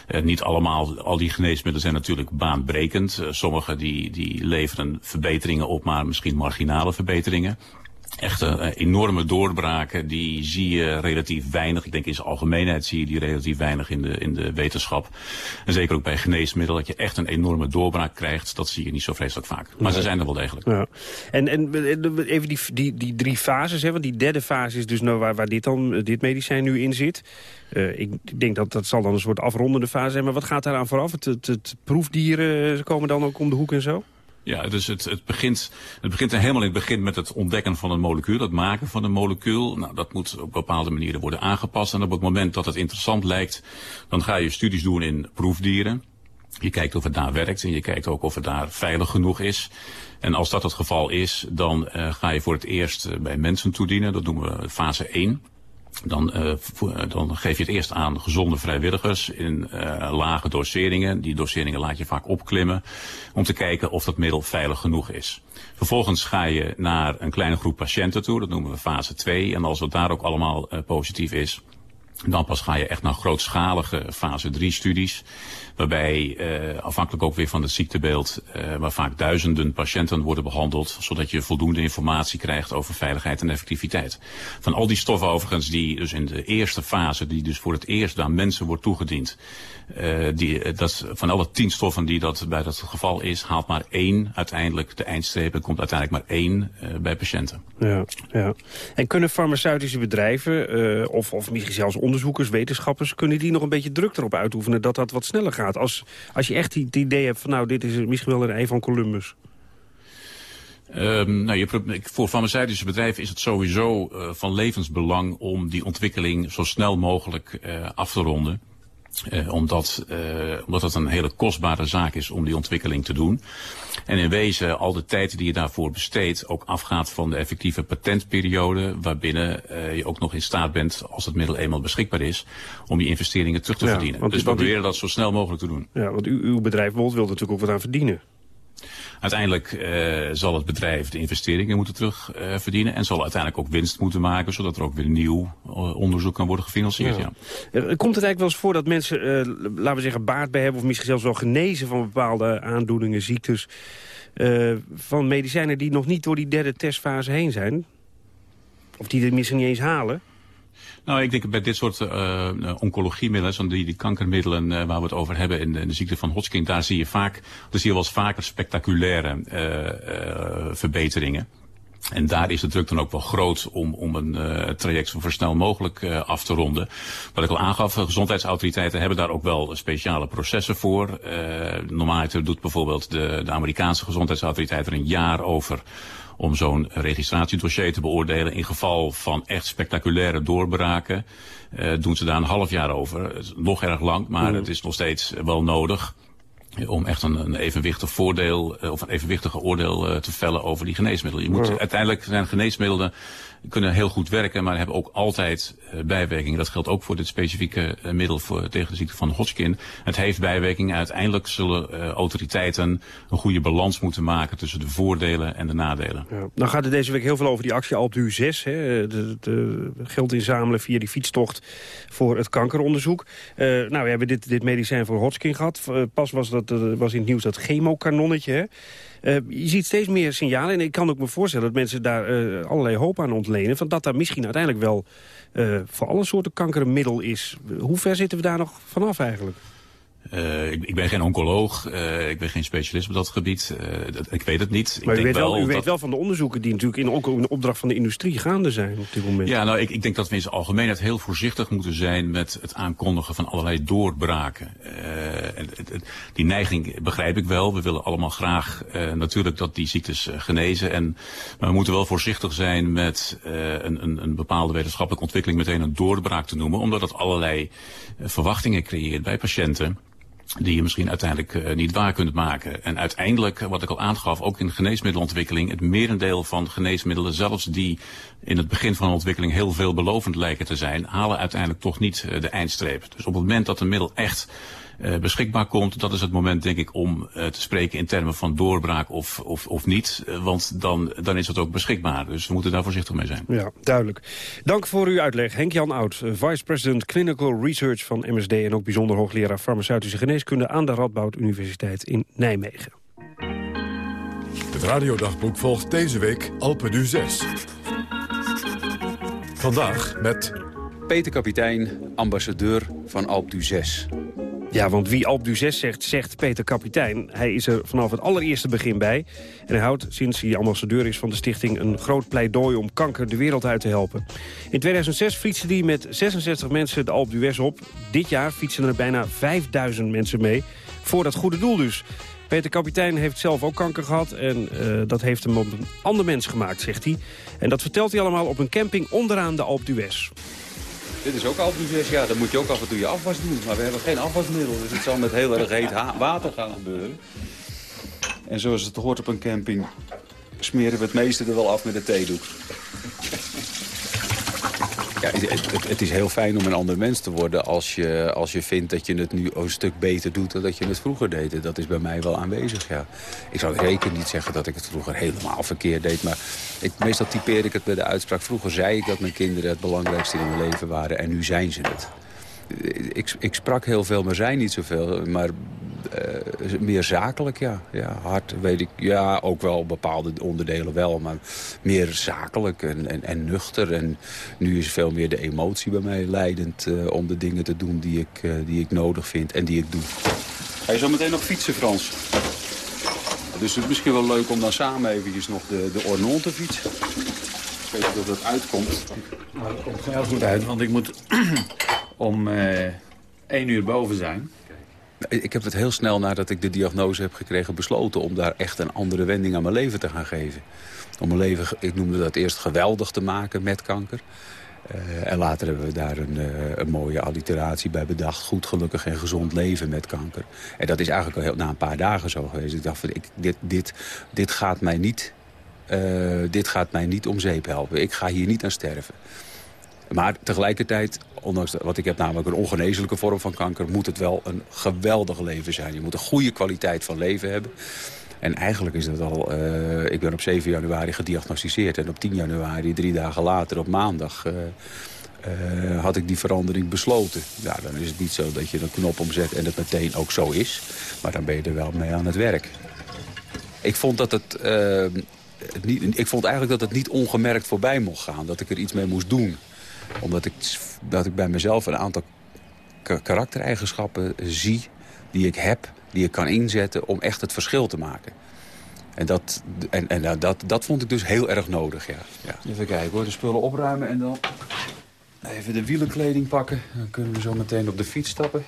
Uh, niet allemaal, al die geneesmiddelen zijn natuurlijk baanbrekend. Sommige die, die leveren verbeteringen op, maar misschien marginale verbeteringen echte uh, enorme doorbraken, die zie je relatief weinig. Ik denk in zijn algemeenheid zie je die relatief weinig in de, in de wetenschap. En zeker ook bij geneesmiddelen, dat je echt een enorme doorbraak krijgt. Dat zie je niet zo vreselijk vaak. Maar ze zijn er wel degelijk. Ja. En, en even die, die, die drie fases, hè, want die derde fase is dus nou waar, waar dit, dan, dit medicijn nu in zit. Uh, ik denk dat dat zal dan een soort afrondende fase zijn. Maar wat gaat daaraan vooraf? Het, het, het proefdieren komen dan ook om de hoek en zo? Ja, dus het, het, begint, het begint helemaal in het begin met het ontdekken van een molecuul, het maken van een molecuul. Nou, dat moet op bepaalde manieren worden aangepast. En op het moment dat het interessant lijkt, dan ga je studies doen in proefdieren. Je kijkt of het daar werkt en je kijkt ook of het daar veilig genoeg is. En als dat het geval is, dan uh, ga je voor het eerst uh, bij mensen toedienen. Dat noemen we fase 1. Dan, uh, dan geef je het eerst aan gezonde vrijwilligers in uh, lage doseringen. Die doseringen laat je vaak opklimmen om te kijken of dat middel veilig genoeg is. Vervolgens ga je naar een kleine groep patiënten toe, dat noemen we fase 2. En als het daar ook allemaal positief is, dan pas ga je echt naar grootschalige fase 3 studies. Waarbij, uh, afhankelijk ook weer van het ziektebeeld, uh, waar vaak duizenden patiënten worden behandeld. Zodat je voldoende informatie krijgt over veiligheid en effectiviteit. Van al die stoffen overigens die dus in de eerste fase, die dus voor het eerst aan mensen wordt toegediend. Uh, die, dat, van alle tien stoffen die dat bij dat geval is, haalt maar één uiteindelijk de eindstreep. En komt uiteindelijk maar één bij patiënten. Ja, ja. En kunnen farmaceutische bedrijven, of, of misschien zelfs onderzoekers, wetenschappers, kunnen die nog een beetje druk erop uitoefenen dat dat wat sneller gaat? Als, als je echt het idee hebt van nou, dit is misschien wel een ei van Columbus. Um, nou, je, voor farmaceutische bedrijven is het sowieso uh, van levensbelang om die ontwikkeling zo snel mogelijk uh, af te ronden. Uh, omdat, uh, omdat het een hele kostbare zaak is om die ontwikkeling te doen. En in wezen al de tijd die je daarvoor besteedt ook afgaat van de effectieve patentperiode. Waarbinnen uh, je ook nog in staat bent, als het middel eenmaal beschikbaar is, om die investeringen terug te ja, verdienen. Dus we proberen dat zo snel mogelijk te doen. Ja, want u, uw bedrijf wil natuurlijk ook wat aan verdienen. Uiteindelijk uh, zal het bedrijf de investeringen moeten terugverdienen uh, en zal uiteindelijk ook winst moeten maken, zodat er ook weer nieuw uh, onderzoek kan worden gefinancierd. Ja. Ja. Komt het eigenlijk wel eens voor dat mensen, laten we zeggen, baat bij hebben of misschien zelfs wel genezen van bepaalde aandoeningen, ziektes, van medicijnen die nog niet door die derde testfase heen zijn? Of die er misschien niet eens halen? Nou, ik denk bij dit soort uh, oncologiemiddelen, zoals die, die kankermiddelen uh, waar we het over hebben in de, ziekte van Hodgkin, daar zie je vaak, daar zie je wel eens vaker spectaculaire verbeteringen. En daar is de druk dan ook wel groot om, om een uh, traject zo snel mogelijk uh, af te ronden. Wat ik al aangaf, gezondheidsautoriteiten hebben daar ook wel speciale processen voor. Uh, normaal doet bijvoorbeeld de, de Amerikaanse gezondheidsautoriteit er een jaar over om zo'n registratiedossier te beoordelen. In geval van echt spectaculaire doorbraken doen ze daar een half jaar over. Het is nog erg lang, maar het is nog steeds wel nodig om echt een, een evenwichtig voordeel of een evenwichtige oordeel te vellen over die geneesmiddelen. Je moet, Uiteindelijk zijn geneesmiddelen kunnen heel goed werken, maar hebben ook altijd uh, bijwerkingen. Dat geldt ook voor dit specifieke uh, middel voor, tegen de ziekte van Hodgkin. Het heeft bijwerkingen. Uiteindelijk zullen uh, autoriteiten een goede balans moeten maken tussen de voordelen en de nadelen. Ja. Gaat het deze week heel veel over die actie Alpdu 6. Hè, de, de geld inzamelen via die fietstocht voor het kankeronderzoek. nou, we hebben dit, dit medicijn voor Hodgkin gehad. pas was, dat, was in het nieuws dat chemokanonnetje. Hè? Uh, je ziet steeds meer signalen. En ik kan ook me voorstellen dat mensen daar uh, allerlei hoop aan ontlenen. Van dat daar misschien uiteindelijk wel uh, voor alle soorten kanker een middel is. Hoe ver zitten we daar nog vanaf eigenlijk? Uh, ik, ik, ben geen oncoloog, uh, ik ben geen specialist op dat gebied. Uh, dat, ik weet het niet. Maar ik u, denk weet wel, u dat... weet wel van de onderzoeken die natuurlijk in, ook in de opdracht van de industrie gaande zijn op dit moment. Ja, nou, ik, ik denk dat we in zijn algemeenheid heel voorzichtig moeten zijn met het aankondigen van allerlei doorbraken. En, die neiging begrijp ik wel. We willen allemaal graag natuurlijk dat die ziektes genezen. En, maar we moeten wel voorzichtig zijn met een, een, een bepaalde wetenschappelijke ontwikkeling meteen een doorbraak te noemen. Omdat dat allerlei verwachtingen creëert bij patiënten die je misschien uiteindelijk uh, niet waar kunt maken. En uiteindelijk, wat ik al aangaf, ook in geneesmiddelontwikkeling... het merendeel van geneesmiddelen, zelfs die in het begin van de ontwikkeling... heel veelbelovend lijken te zijn, halen uiteindelijk toch niet uh, de eindstreep. Dus op het moment dat een middel echt uh, beschikbaar komt... dat is het moment, denk ik, om uh, te spreken in termen van doorbraak of, of, of niet. Uh, want dan, dan is het ook beschikbaar. Dus we moeten daar voorzichtig mee zijn. Ja, duidelijk. Dank voor uw uitleg. Henk-Jan Oud, Vice President Clinical Research van MSD... en ook bijzonder hoogleraar farmaceutische geneeskunde... aan de Radboud Universiteit in Nijmegen. Het radiodagboek volgt deze week Alpe du 6. Vandaag met... Peter Kapitein, ambassadeur van Alpe du 6. Ja, want wie Alp du 6 zegt, zegt Peter Kapitein. Hij is er vanaf het allereerste begin bij. En hij houdt, sinds hij ambassadeur is van de stichting... een groot pleidooi om kanker de wereld uit te helpen. In 2006 fietste hij met 66 mensen de Alp d'Huez op. Dit jaar fietsen er bijna 5000 mensen mee. Voor dat goede doel dus. Peter Kapitein heeft zelf ook kanker gehad... en uh, dat heeft hem op een ander mens gemaakt, zegt hij. En dat vertelt hij allemaal op een camping onderaan de Alp d'Huez. Dit is ook Alpe ja, dan moet je ook af en toe je afwas doen. Maar we hebben geen afwasmiddel, dus het zal met heel erg heet water gaan gebeuren. En zoals het hoort op een camping, smeren we het meeste er wel af met een theedoek. Ja, het, het, is heel fijn om een ander mens te worden als je, als je vindt dat je het nu een stuk beter doet dan dat je het vroeger deed. Dat is bij mij wel aanwezig, ja. Ik zou zeker niet zeggen dat ik het vroeger helemaal verkeerd deed, maar ik, meestal typeer ik het bij de uitspraak. Vroeger zei ik dat mijn kinderen het belangrijkste in mijn leven waren en nu zijn ze het. Ik, ik sprak heel veel, maar zei niet zoveel. Maar uh, meer zakelijk, ja. ja. Hard weet ik, ja, ook wel bepaalde onderdelen wel. Maar meer zakelijk en, en, en nuchter. En nu is veel meer de emotie bij mij leidend... Uh, om de dingen te doen die ik, uh, die ik nodig vind en die ik doe. Ga je zo meteen nog fietsen, Frans? Dus het is misschien wel leuk om dan samen eventjes nog de, de Ornon te fietsen. Ik weet niet of dat uitkomt. Nou, dat komt heel goed uit, want ik moet om één uur boven zijn. Ik heb het heel snel nadat ik de diagnose heb gekregen besloten... om daar echt een andere wending aan mijn leven te gaan geven. Om mijn leven, ik noemde dat eerst geweldig te maken met kanker. Uh, en later hebben we daar een, uh, een, mooie alliteratie bij bedacht. Goed, gelukkig en gezond leven met kanker. En dat is eigenlijk al heel, na een paar dagen zo geweest. Ik dacht, van, ik, dit, dit, dit, gaat mij niet, uh, dit gaat mij niet om zeep helpen. Ik ga hier niet aan sterven. Maar tegelijkertijd, ondanks wat ik heb namelijk een ongeneeslijke vorm van kanker... moet het wel een geweldig leven zijn. Je moet een goede kwaliteit van leven hebben. En eigenlijk is dat al... Uh, ik ben op 7 januari gediagnosticeerd. En op 10 januari, drie dagen later, op maandag... Uh, uh, had ik die verandering besloten. Ja, dan is het niet zo dat je een knop omzet en het meteen ook zo is. Maar dan ben je er wel mee aan het werk. Ik vond dat het... het niet, ik vond eigenlijk dat het niet ongemerkt voorbij mocht gaan. Dat ik er iets mee moest doen omdat ik, dat ik bij mezelf een aantal karaktereigenschappen zie die ik heb, die ik kan inzetten om echt het verschil te maken. En dat, en, en dat, dat vond ik dus heel erg nodig, ja. ja. Even kijken hoor, de spullen opruimen en dan even de wielenkleding pakken. Dan kunnen we zo meteen op de fiets stappen.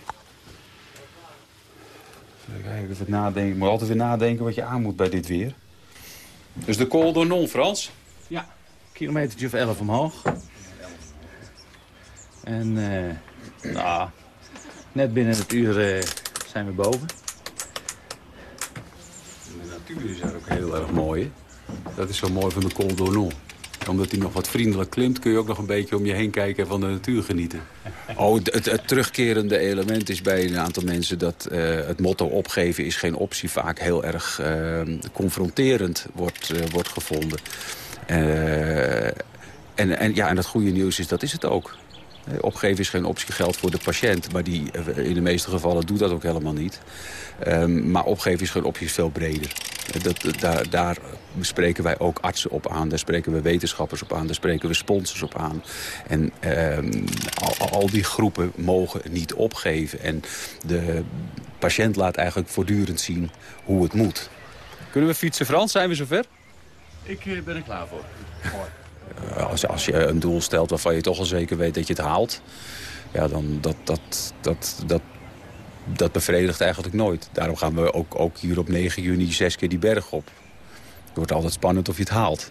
Even kijken, even nadenken. Je moet altijd weer nadenken wat je aan moet bij dit weer. Dus de Col d'Ornon, Frans? Ja, kilometertje of 11 omhoog. En eh, nou, net binnen het uur eh, zijn we boven. De natuur is er ook heel erg mooi. hè? Dat is zo mooi van de Col d'Ornon. Omdat hij nog wat vriendelijk klimt, kun je ook nog een beetje om je heen kijken en van de natuur genieten. Oh, het, terugkerende element is bij een aantal mensen dat eh, het motto opgeven is geen optie vaak heel erg eh, confronterend wordt, wordt gevonden. Eh, en, en, ja, en het goede nieuws is, dat is het ook. Eh, Opgeven is geen optie, geldt voor de patiënt. Maar die eh, in de meeste gevallen doet dat ook helemaal niet. Ehm, maar opgeven is geen optie, is veel breder. Eh, Dat, daar, daar spreken wij ook artsen op aan. Daar spreken we wetenschappers op aan. Daar spreken we sponsors op aan. En ehm, al, al die groepen mogen niet opgeven. En de patiënt laat eigenlijk voortdurend zien hoe het moet. Kunnen we fietsen, Frans? Zijn we zover? Ik ben er klaar voor. Eh, Als, als je een doel stelt waarvan je toch al zeker weet dat je het haalt... Ja, dan dat, dat, dat, dat, dat bevredigt eigenlijk nooit. Daarom gaan we ook, ook hier op 9 juni zes keer die berg op. Het wordt altijd spannend of je het haalt.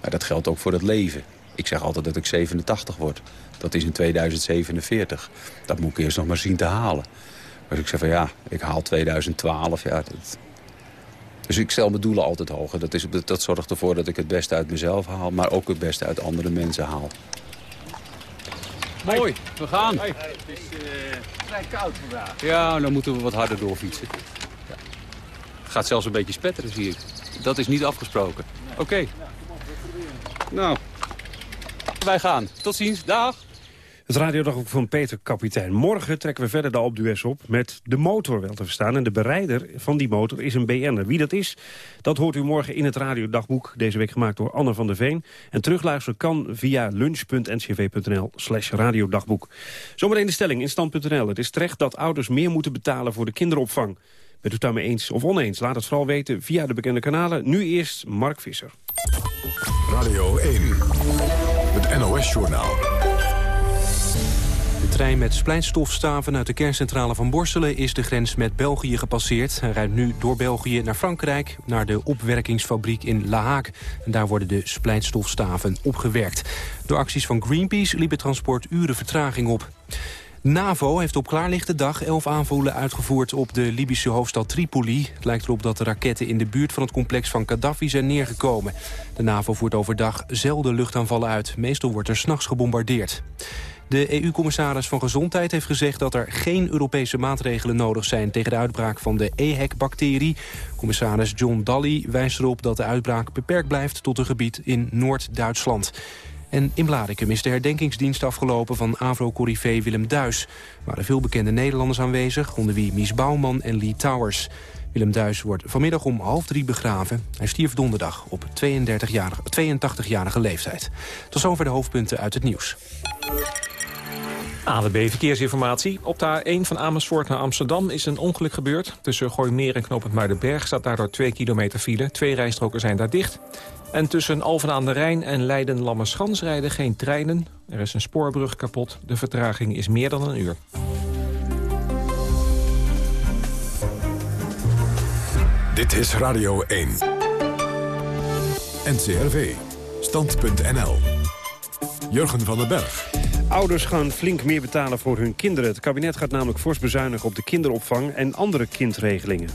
Maar dat geldt ook voor het leven. Ik zeg altijd dat ik 87 word. Dat is in 2047. Dat moet ik eerst nog maar zien te halen. Dus ik zeg van ja, ik haal 2012. Ja. Dus ik stel mijn doelen altijd hoger. Dat, is, dat, dat zorgt ervoor dat ik het beste uit mezelf haal... maar ook het beste uit andere mensen haal. Mooi, we gaan. Het is eh, vrij koud vandaag. Ja, dan moeten we wat harder doorfietsen. Ja. Het gaat zelfs een beetje spetteren, zie ik. Dat is niet afgesproken. Oké. Nou, wij gaan. Tot ziens. Dag. Het radiodagboek van Peter Kapitein. Morgen trekken we verder de Alpe op met de motor wel te verstaan. En de bereider van die motor is een BN'er. Wie dat is, dat hoort u morgen in het radiodagboek. Deze week gemaakt door Anne van der Veen. En terugluisteren kan via lunch.ncv.nl slash radiodagboek. Zometeen de stelling in stand.nl. Het is terecht dat ouders meer moeten betalen voor de kinderopvang. Bent u het daarmee eens of oneens? Laat het vooral weten via de bekende kanalen. Nu eerst Mark Visser. Radio 1, het NOS-journaal. Trein met splijtstofstaven uit de kerncentrale van Borselen is de grens met België gepasseerd. Hij rijdt nu door België naar Frankrijk, naar de opwerkingsfabriek in La Haak. En daar worden de splijtstofstaven opgewerkt. Door acties van Greenpeace liep het transport uren vertraging op. NAVO heeft op klaarlichte dag elf aanvallen uitgevoerd op de Libische hoofdstad Tripoli. Het lijkt erop dat de raketten in de buurt van het complex van Gaddafi zijn neergekomen. De NAVO voert overdag zelden luchtaanvallen uit. Meestal wordt er s'nachts gebombardeerd. De EU-commissaris van Gezondheid heeft gezegd dat er geen Europese maatregelen nodig zijn tegen de uitbraak van de EHEC-bacterie. Commissaris John Daly wijst erop dat de uitbraak beperkt blijft tot een gebied in Noord-Duitsland. En in Blarikum is de herdenkingsdienst afgelopen van Avro-corrivé Willem Duis. Er waren veel bekende Nederlanders aanwezig, onder wie Mies Bouwman en Lee Towers. Willem Duis wordt vanmiddag om half drie begraven. Hij stierf donderdag op 32-jarige 82-jarige leeftijd. Tot zover de hoofdpunten uit het nieuws. AWB Verkeersinformatie. Op de A1 van Amersfoort naar Amsterdam is een ongeluk gebeurd. Tussen Gooimeer en Knopend Muidenberg staat daardoor 2 kilometer file. Twee rijstroken zijn daar dicht. En tussen Alphen aan de Rijn en Leiden-Lammerschans rijden geen treinen. Er is een spoorbrug kapot. De vertraging is meer dan een uur. Dit is Radio 1. NCRV. Stand.nl. Jurgen van den Berg. Ouders gaan flink meer betalen voor hun kinderen. Het kabinet gaat namelijk fors bezuinigen op de kinderopvang en andere kindregelingen.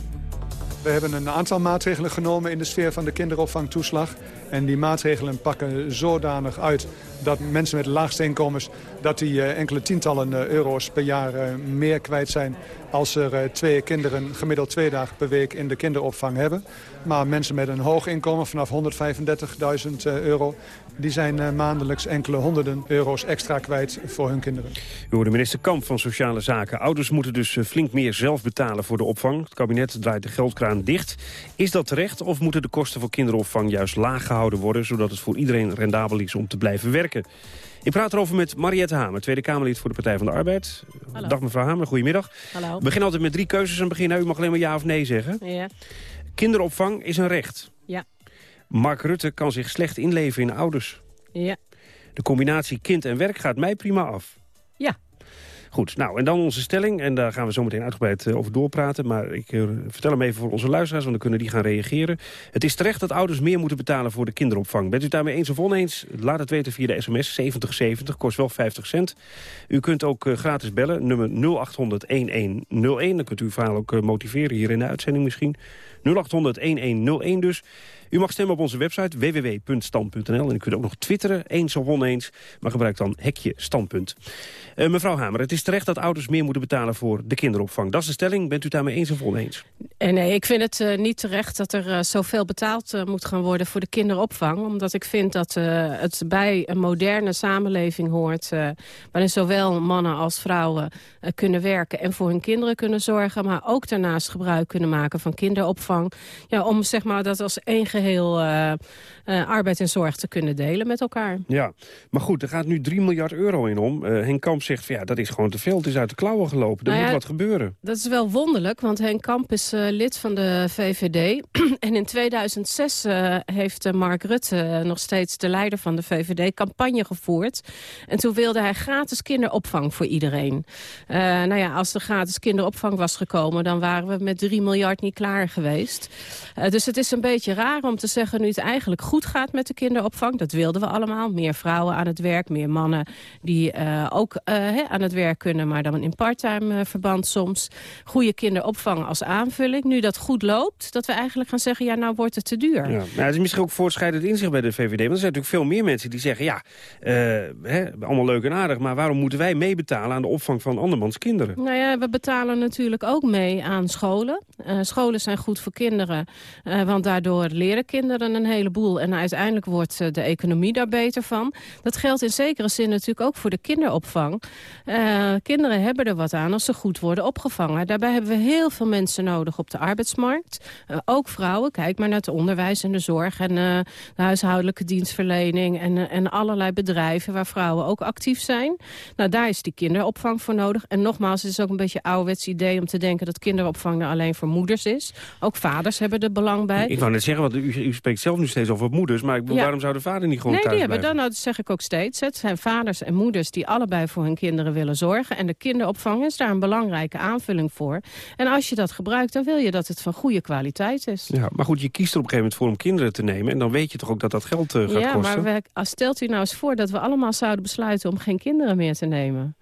We hebben een aantal maatregelen genomen in de sfeer van de kinderopvangtoeslag. En die maatregelen pakken zodanig uit dat mensen met laagste inkomens... dat die eh, enkele tientallen eh, euro's per jaar eh, meer kwijt zijn... als er twee kinderen gemiddeld twee dagen per week in de kinderopvang hebben. Maar mensen met een hoog inkomen vanaf 135.000 euro... die zijn maandelijks enkele honderden euro's extra kwijt voor hun kinderen. U hoorde minister Kamp van Sociale Zaken. Ouders moeten dus flink meer zelf betalen voor de opvang. Het kabinet draait de geldkraan dicht. Is dat terecht of moeten de kosten voor kinderopvang juist laag gehouden worden... zodat het voor iedereen rendabel is om te blijven werken? Ik praat erover met Mariette Hamer, Tweede Kamerlid voor de Partij van de Arbeid. Hallo. Dag mevrouw Hamer, goedemiddag. Hallo. We beginnen altijd met drie keuzes aan begin. Nou, u mag alleen maar ja of nee zeggen. Ja. Kinderopvang is een recht. Ja. Mark Rutte kan zich slecht inleven in ouders. Ja. De combinatie kind en werk gaat mij prima af. Ja. Goed, nou en dan onze stelling. En daar gaan we zo meteen uitgebreid eh, over doorpraten. Maar ik uh, vertel hem even voor onze luisteraars, want dan kunnen die gaan reageren. Het is terecht dat ouders meer moeten betalen voor de kinderopvang. Bent u daarmee eens of oneens? Laat het weten via de sms 7070, kost wel 50 cent. U kunt ook uh, gratis bellen, nummer 0800-1101. Dan kunt u uw verhaal ook motiveren hier in de uitzending misschien. 0800-1101 dus. U mag stemmen op onze website www.stand.nl. En u kunt ook nog twitteren, eens of oneens. Maar gebruik dan hekje standpunt. Uh, mevrouw Hamer, het is terecht dat ouders meer moeten betalen voor de kinderopvang. Dat is de stelling. Bent u daarmee eens of oneens? Eh, nee, ik vind het uh, niet terecht dat er zoveel betaald moet gaan worden voor de kinderopvang. Omdat ik vind dat het bij een moderne samenleving hoort... waarin zowel mannen als vrouwen kunnen werken en voor hun kinderen kunnen zorgen... maar ook daarnaast gebruik kunnen maken van kinderopvang. Ja, om zeg maar, dat als één geheel arbeid en zorg te kunnen delen met elkaar. Ja, maar goed, er gaat nu 3 miljard euro in om. Henk Kamp zegt van ja, dat is gewoon te veel. Het is uit de klauwen gelopen. Er nou moet wat gebeuren. Dat is wel wonderlijk, want Henk Kamp is lid van de VVD. en in 2006 uh, eh, heeft Mark Rutte, nog steeds de leider van de VVD, campagne gevoerd. En toen wilde hij gratis kinderopvang voor iedereen. nou ja, als er gratis kinderopvang was gekomen... dan waren we met 3 miljard niet klaar geweest. dus het is een beetje raar om te zeggen... nu het eigenlijk goed gaat met de kinderopvang. Dat wilden we allemaal. Meer vrouwen aan het werk, meer mannen die ook aan het werk kunnen... maar dan in parttime verband soms. Goede kinderopvang als aanvulling. Nu dat goed loopt, dat we eigenlijk gaan zeggen... ja, nou wordt het te duur. Ja. Nou, het is misschien ook voortschrijdend inzicht bij de VVD. Want er zijn natuurlijk veel meer mensen die zeggen... ja, allemaal leuk en aardig... maar waarom moeten wij meebetalen aan de opvang van andermans kinderen? Nou ja, we betalen natuurlijk ook mee aan scholen. Scholen zijn goed voor kinderen. Want daardoor leren kinderen een heleboel. En uiteindelijk wordt de economie daar beter van. Dat geldt in zekere zin natuurlijk ook voor de kinderopvang. kinderen hebben er wat aan als ze goed worden opgevangen. Daarbij hebben we heel veel mensen nodig op de arbeidsmarkt. Uh, ook vrouwen. Kijk maar naar het onderwijs en de zorg en de huishoudelijke dienstverlening... En, en allerlei bedrijven waar vrouwen ook actief zijn. Nou, daar is die kinderopvang voor nodig. En nogmaals, het is ook een beetje een ouderwets idee om te denken... dat kinderopvang er alleen voor moeders is. Ook vaders hebben er belang bij. Ik wou net zeggen, want u, u spreekt zelf nu steeds over moeders... maar ik bedoel, ja. waarom zou de vader niet gewoon nee, thuis die hebben dan, nou, dat zeg ik ook steeds. Het zijn vaders en moeders die allebei voor hun kinderen willen zorgen. En de kinderopvang is daar een belangrijke aanvulling voor. En als je dat gebruikt, dan wil je dat het van goede kwaliteit is. Ja, maar goed, je kiest er op een gegeven moment voor om kinderen te nemen... en dan weet je toch ook dat dat geld uh, gaat ja, kosten? Ja, maar stelt u nou eens voor dat we allemaal zouden besluiten... om geen kinderen meer te nemen.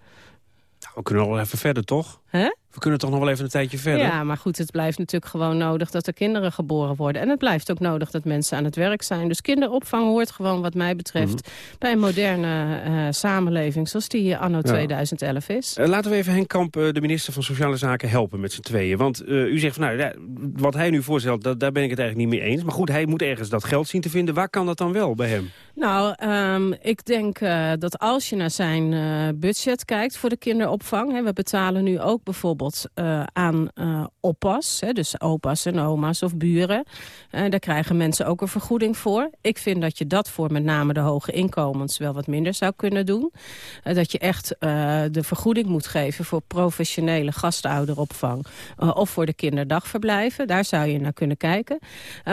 Nou, we kunnen wel even verder, toch? Hè? We kunnen toch nog wel even een tijdje verder? Ja, maar goed, het blijft natuurlijk gewoon nodig dat er kinderen geboren worden. En het blijft ook nodig dat mensen aan het werk zijn. Dus kinderopvang hoort gewoon wat mij betreft... Mhm. bij een moderne uh, samenleving zoals die anno ja. 2011 is. Uh, laten we even Henk Kamp, uh, de minister van Sociale Zaken, helpen met z'n tweeën. Want u zegt, van, nou, ja, wat hij nu voorstelt, dat, daar ben ik het eigenlijk niet mee eens. Maar goed, hij moet ergens dat geld zien te vinden. Waar kan dat dan wel bij hem? Nou, um, ik denk dat als je naar zijn budget kijkt voor de kinderopvang... Hè, we betalen nu ook bijvoorbeeld uh, aan uh, oppas. Hè, dus opa's en oma's of buren. Uh, daar krijgen mensen ook een vergoeding voor. Ik vind dat je dat voor met name de hoge inkomens wel wat minder zou kunnen doen. dat je echt de vergoeding moet geven voor professionele gastouderopvang. of voor de kinderdagverblijven. Daar zou je naar kunnen kijken.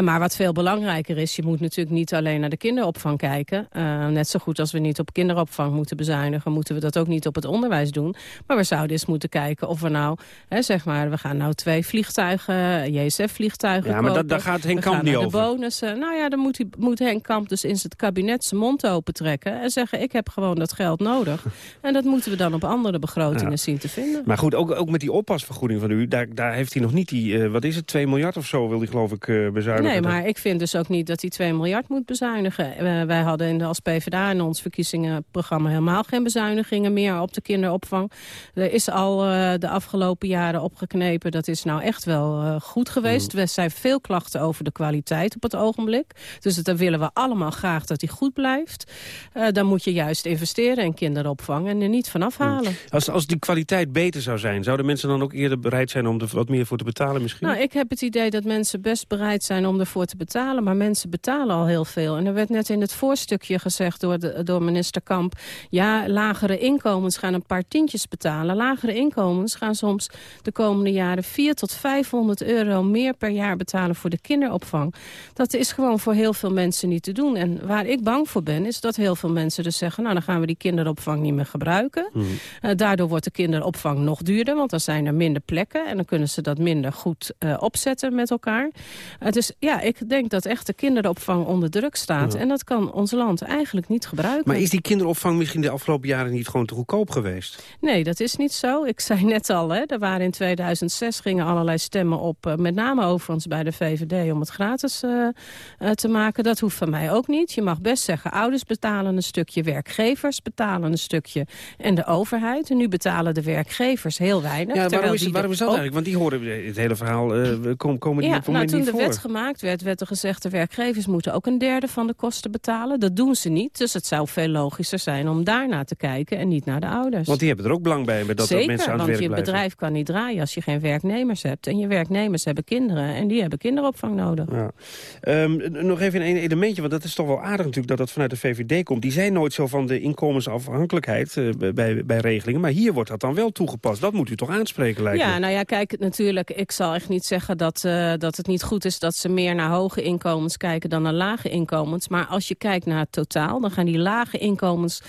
maar wat veel belangrijker is, je moet natuurlijk niet alleen naar de kinderopvang kijken. net zo goed als we niet op kinderopvang moeten bezuinigen... moeten we dat ook niet op het onderwijs doen. Maar we zouden eens moeten kijken of we nou zeg maar, we gaan nou twee vliegtuigen, JSF-vliegtuigen Ja, maar dat, daar gaat Henk Kamp niet over. de bonussen. Nou ja, dan moet, hij, moet Henk Kamp dus in het kabinet zijn mond open trekken... en zeggen, ik heb gewoon dat geld nodig. en dat moeten we dan op andere begrotingen ja. zien te vinden. Maar goed, ook, ook met die oppasvergoeding van u... daar, daar heeft hij nog niet die, uh, wat is het, 2 miljard of zo... wil hij geloof ik uh, bezuinigen. Nee, maar ik vind dus ook niet dat hij 2 miljard moet bezuinigen. Uh, wij hadden in de, als PvdA in ons verkiezingenprogramma... helemaal geen bezuinigingen meer op de kinderopvang. Er is al de afgelopen jaren opgeknepen. Dat is nou echt wel uh, goed geweest. Mm. Er zijn veel klachten over de kwaliteit op het ogenblik. Dus dan willen we allemaal graag dat die goed blijft. Uh, dan moet je juist investeren in kinderopvang en er niet vanaf halen. Mm. Als, als die kwaliteit beter zou zijn, zouden mensen dan ook eerder bereid zijn om er wat meer voor te betalen misschien? Nou, ik heb het idee dat mensen best bereid zijn om ervoor te betalen. Maar mensen betalen al heel veel. En er werd net in het voorstukje gezegd door, de, door minister Kamp... ja, lagere inkomens gaan een paar tientjes betalen. Lagere inkomens gaan soms soms de komende jaren 4 tot 500 euro meer per jaar betalen voor de kinderopvang. Dat is gewoon voor heel veel mensen niet te doen. En waar ik bang voor ben, is dat heel veel mensen dus zeggen... nou, dan gaan we die kinderopvang niet meer gebruiken. Mhm. Eh, daardoor wordt de kinderopvang nog duurder, want dan zijn er minder plekken... en dan kunnen ze dat minder goed eh, opzetten met elkaar. Uh, dus ja, ik denk dat echt de kinderopvang onder druk staat. Ja. En dat kan ons land eigenlijk niet gebruiken. Maar is die kinderopvang misschien de afgelopen jaren niet gewoon te goedkoop geweest? Nee, dat is niet zo. Ik zei net al, hè, er waren in 2006 gingen allerlei stemmen op... Uh, met name overigens bij de VVD om het gratis uh, uh, te maken. Dat hoeft van mij ook niet. Je mag best zeggen, ouders betalen een stukje, werkgevers betalen een stukje... en de overheid. En nu betalen de werkgevers heel weinig. Ja, waarom is, waarom is dat ook... eigenlijk? Want die horen het hele verhaal, komen, komen die ja, op een nou, toen niet de voor. wet gemaakt werd, werd er gezegd... de werkgevers moeten ook een derde van de kosten betalen. Dat doen ze niet, dus het zou veel logischer zijn om daarnaar te kijken... en niet naar de ouders. Want die hebben er ook belang bij, dat, Zeker, dat mensen aan het want werk je blijven. Bedrijf kan niet draaien als je geen werknemers hebt. En je werknemers hebben kinderen en die hebben kinderopvang nodig. Ja. Um, nog even een elementje, want dat is toch wel aardig natuurlijk dat dat vanuit de VVD komt. Die zijn nooit zo van de inkomensafhankelijkheid uh, bij, bij regelingen. Maar hier wordt dat dan wel toegepast. Dat moet u toch aanspreken lijkt Ja, me. nou ja, kijk, natuurlijk, ik zal echt niet zeggen dat, uh, dat het niet goed is... dat ze meer naar hoge inkomens kijken dan naar lage inkomens. Maar als je kijkt naar het totaal, dan gaan die lage inkomens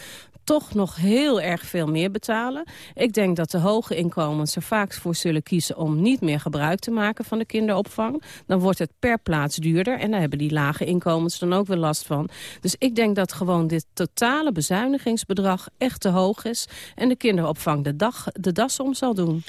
toch nog heel erg veel meer betalen. Ik denk dat de hoge inkomens er vaak voor zullen kiezen... om niet meer gebruik te maken van de kinderopvang. Dan wordt het per plaats duurder. En daar hebben die lage inkomens dan ook weer last van. Dus ik denk dat gewoon dit totale bezuinigingsbedrag echt te hoog is... en de kinderopvang de, dag, de das om zal doen.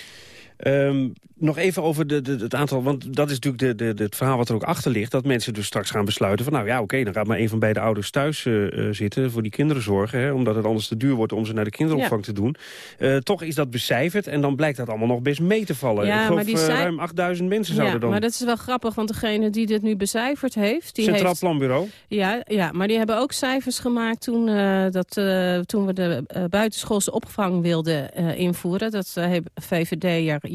Um, nog even over de, de, het aantal, want dat is natuurlijk de, het verhaal wat er ook achter ligt. Dat mensen dus straks gaan besluiten van nou ja, oké, okay, dan gaat maar een van beide ouders thuis uh, zitten voor die kinderen zorgen. Hè, omdat het anders te duur wordt om ze naar de kinderopvang ja. te doen. Uh, toch is dat becijferd en dan blijkt dat allemaal nog best mee te vallen. Ja, geloof maar die zei... ruim 8000 mensen zouden ja, dan... maar dat is wel grappig, want degene die dit nu becijferd heeft... Die Centraal heeft... Planbureau? Ja, ja, maar die hebben ook cijfers gemaakt toen, uh, dat, toen we de buitenschoolse opvang wilden invoeren. Dat hebben VVD'er Joost,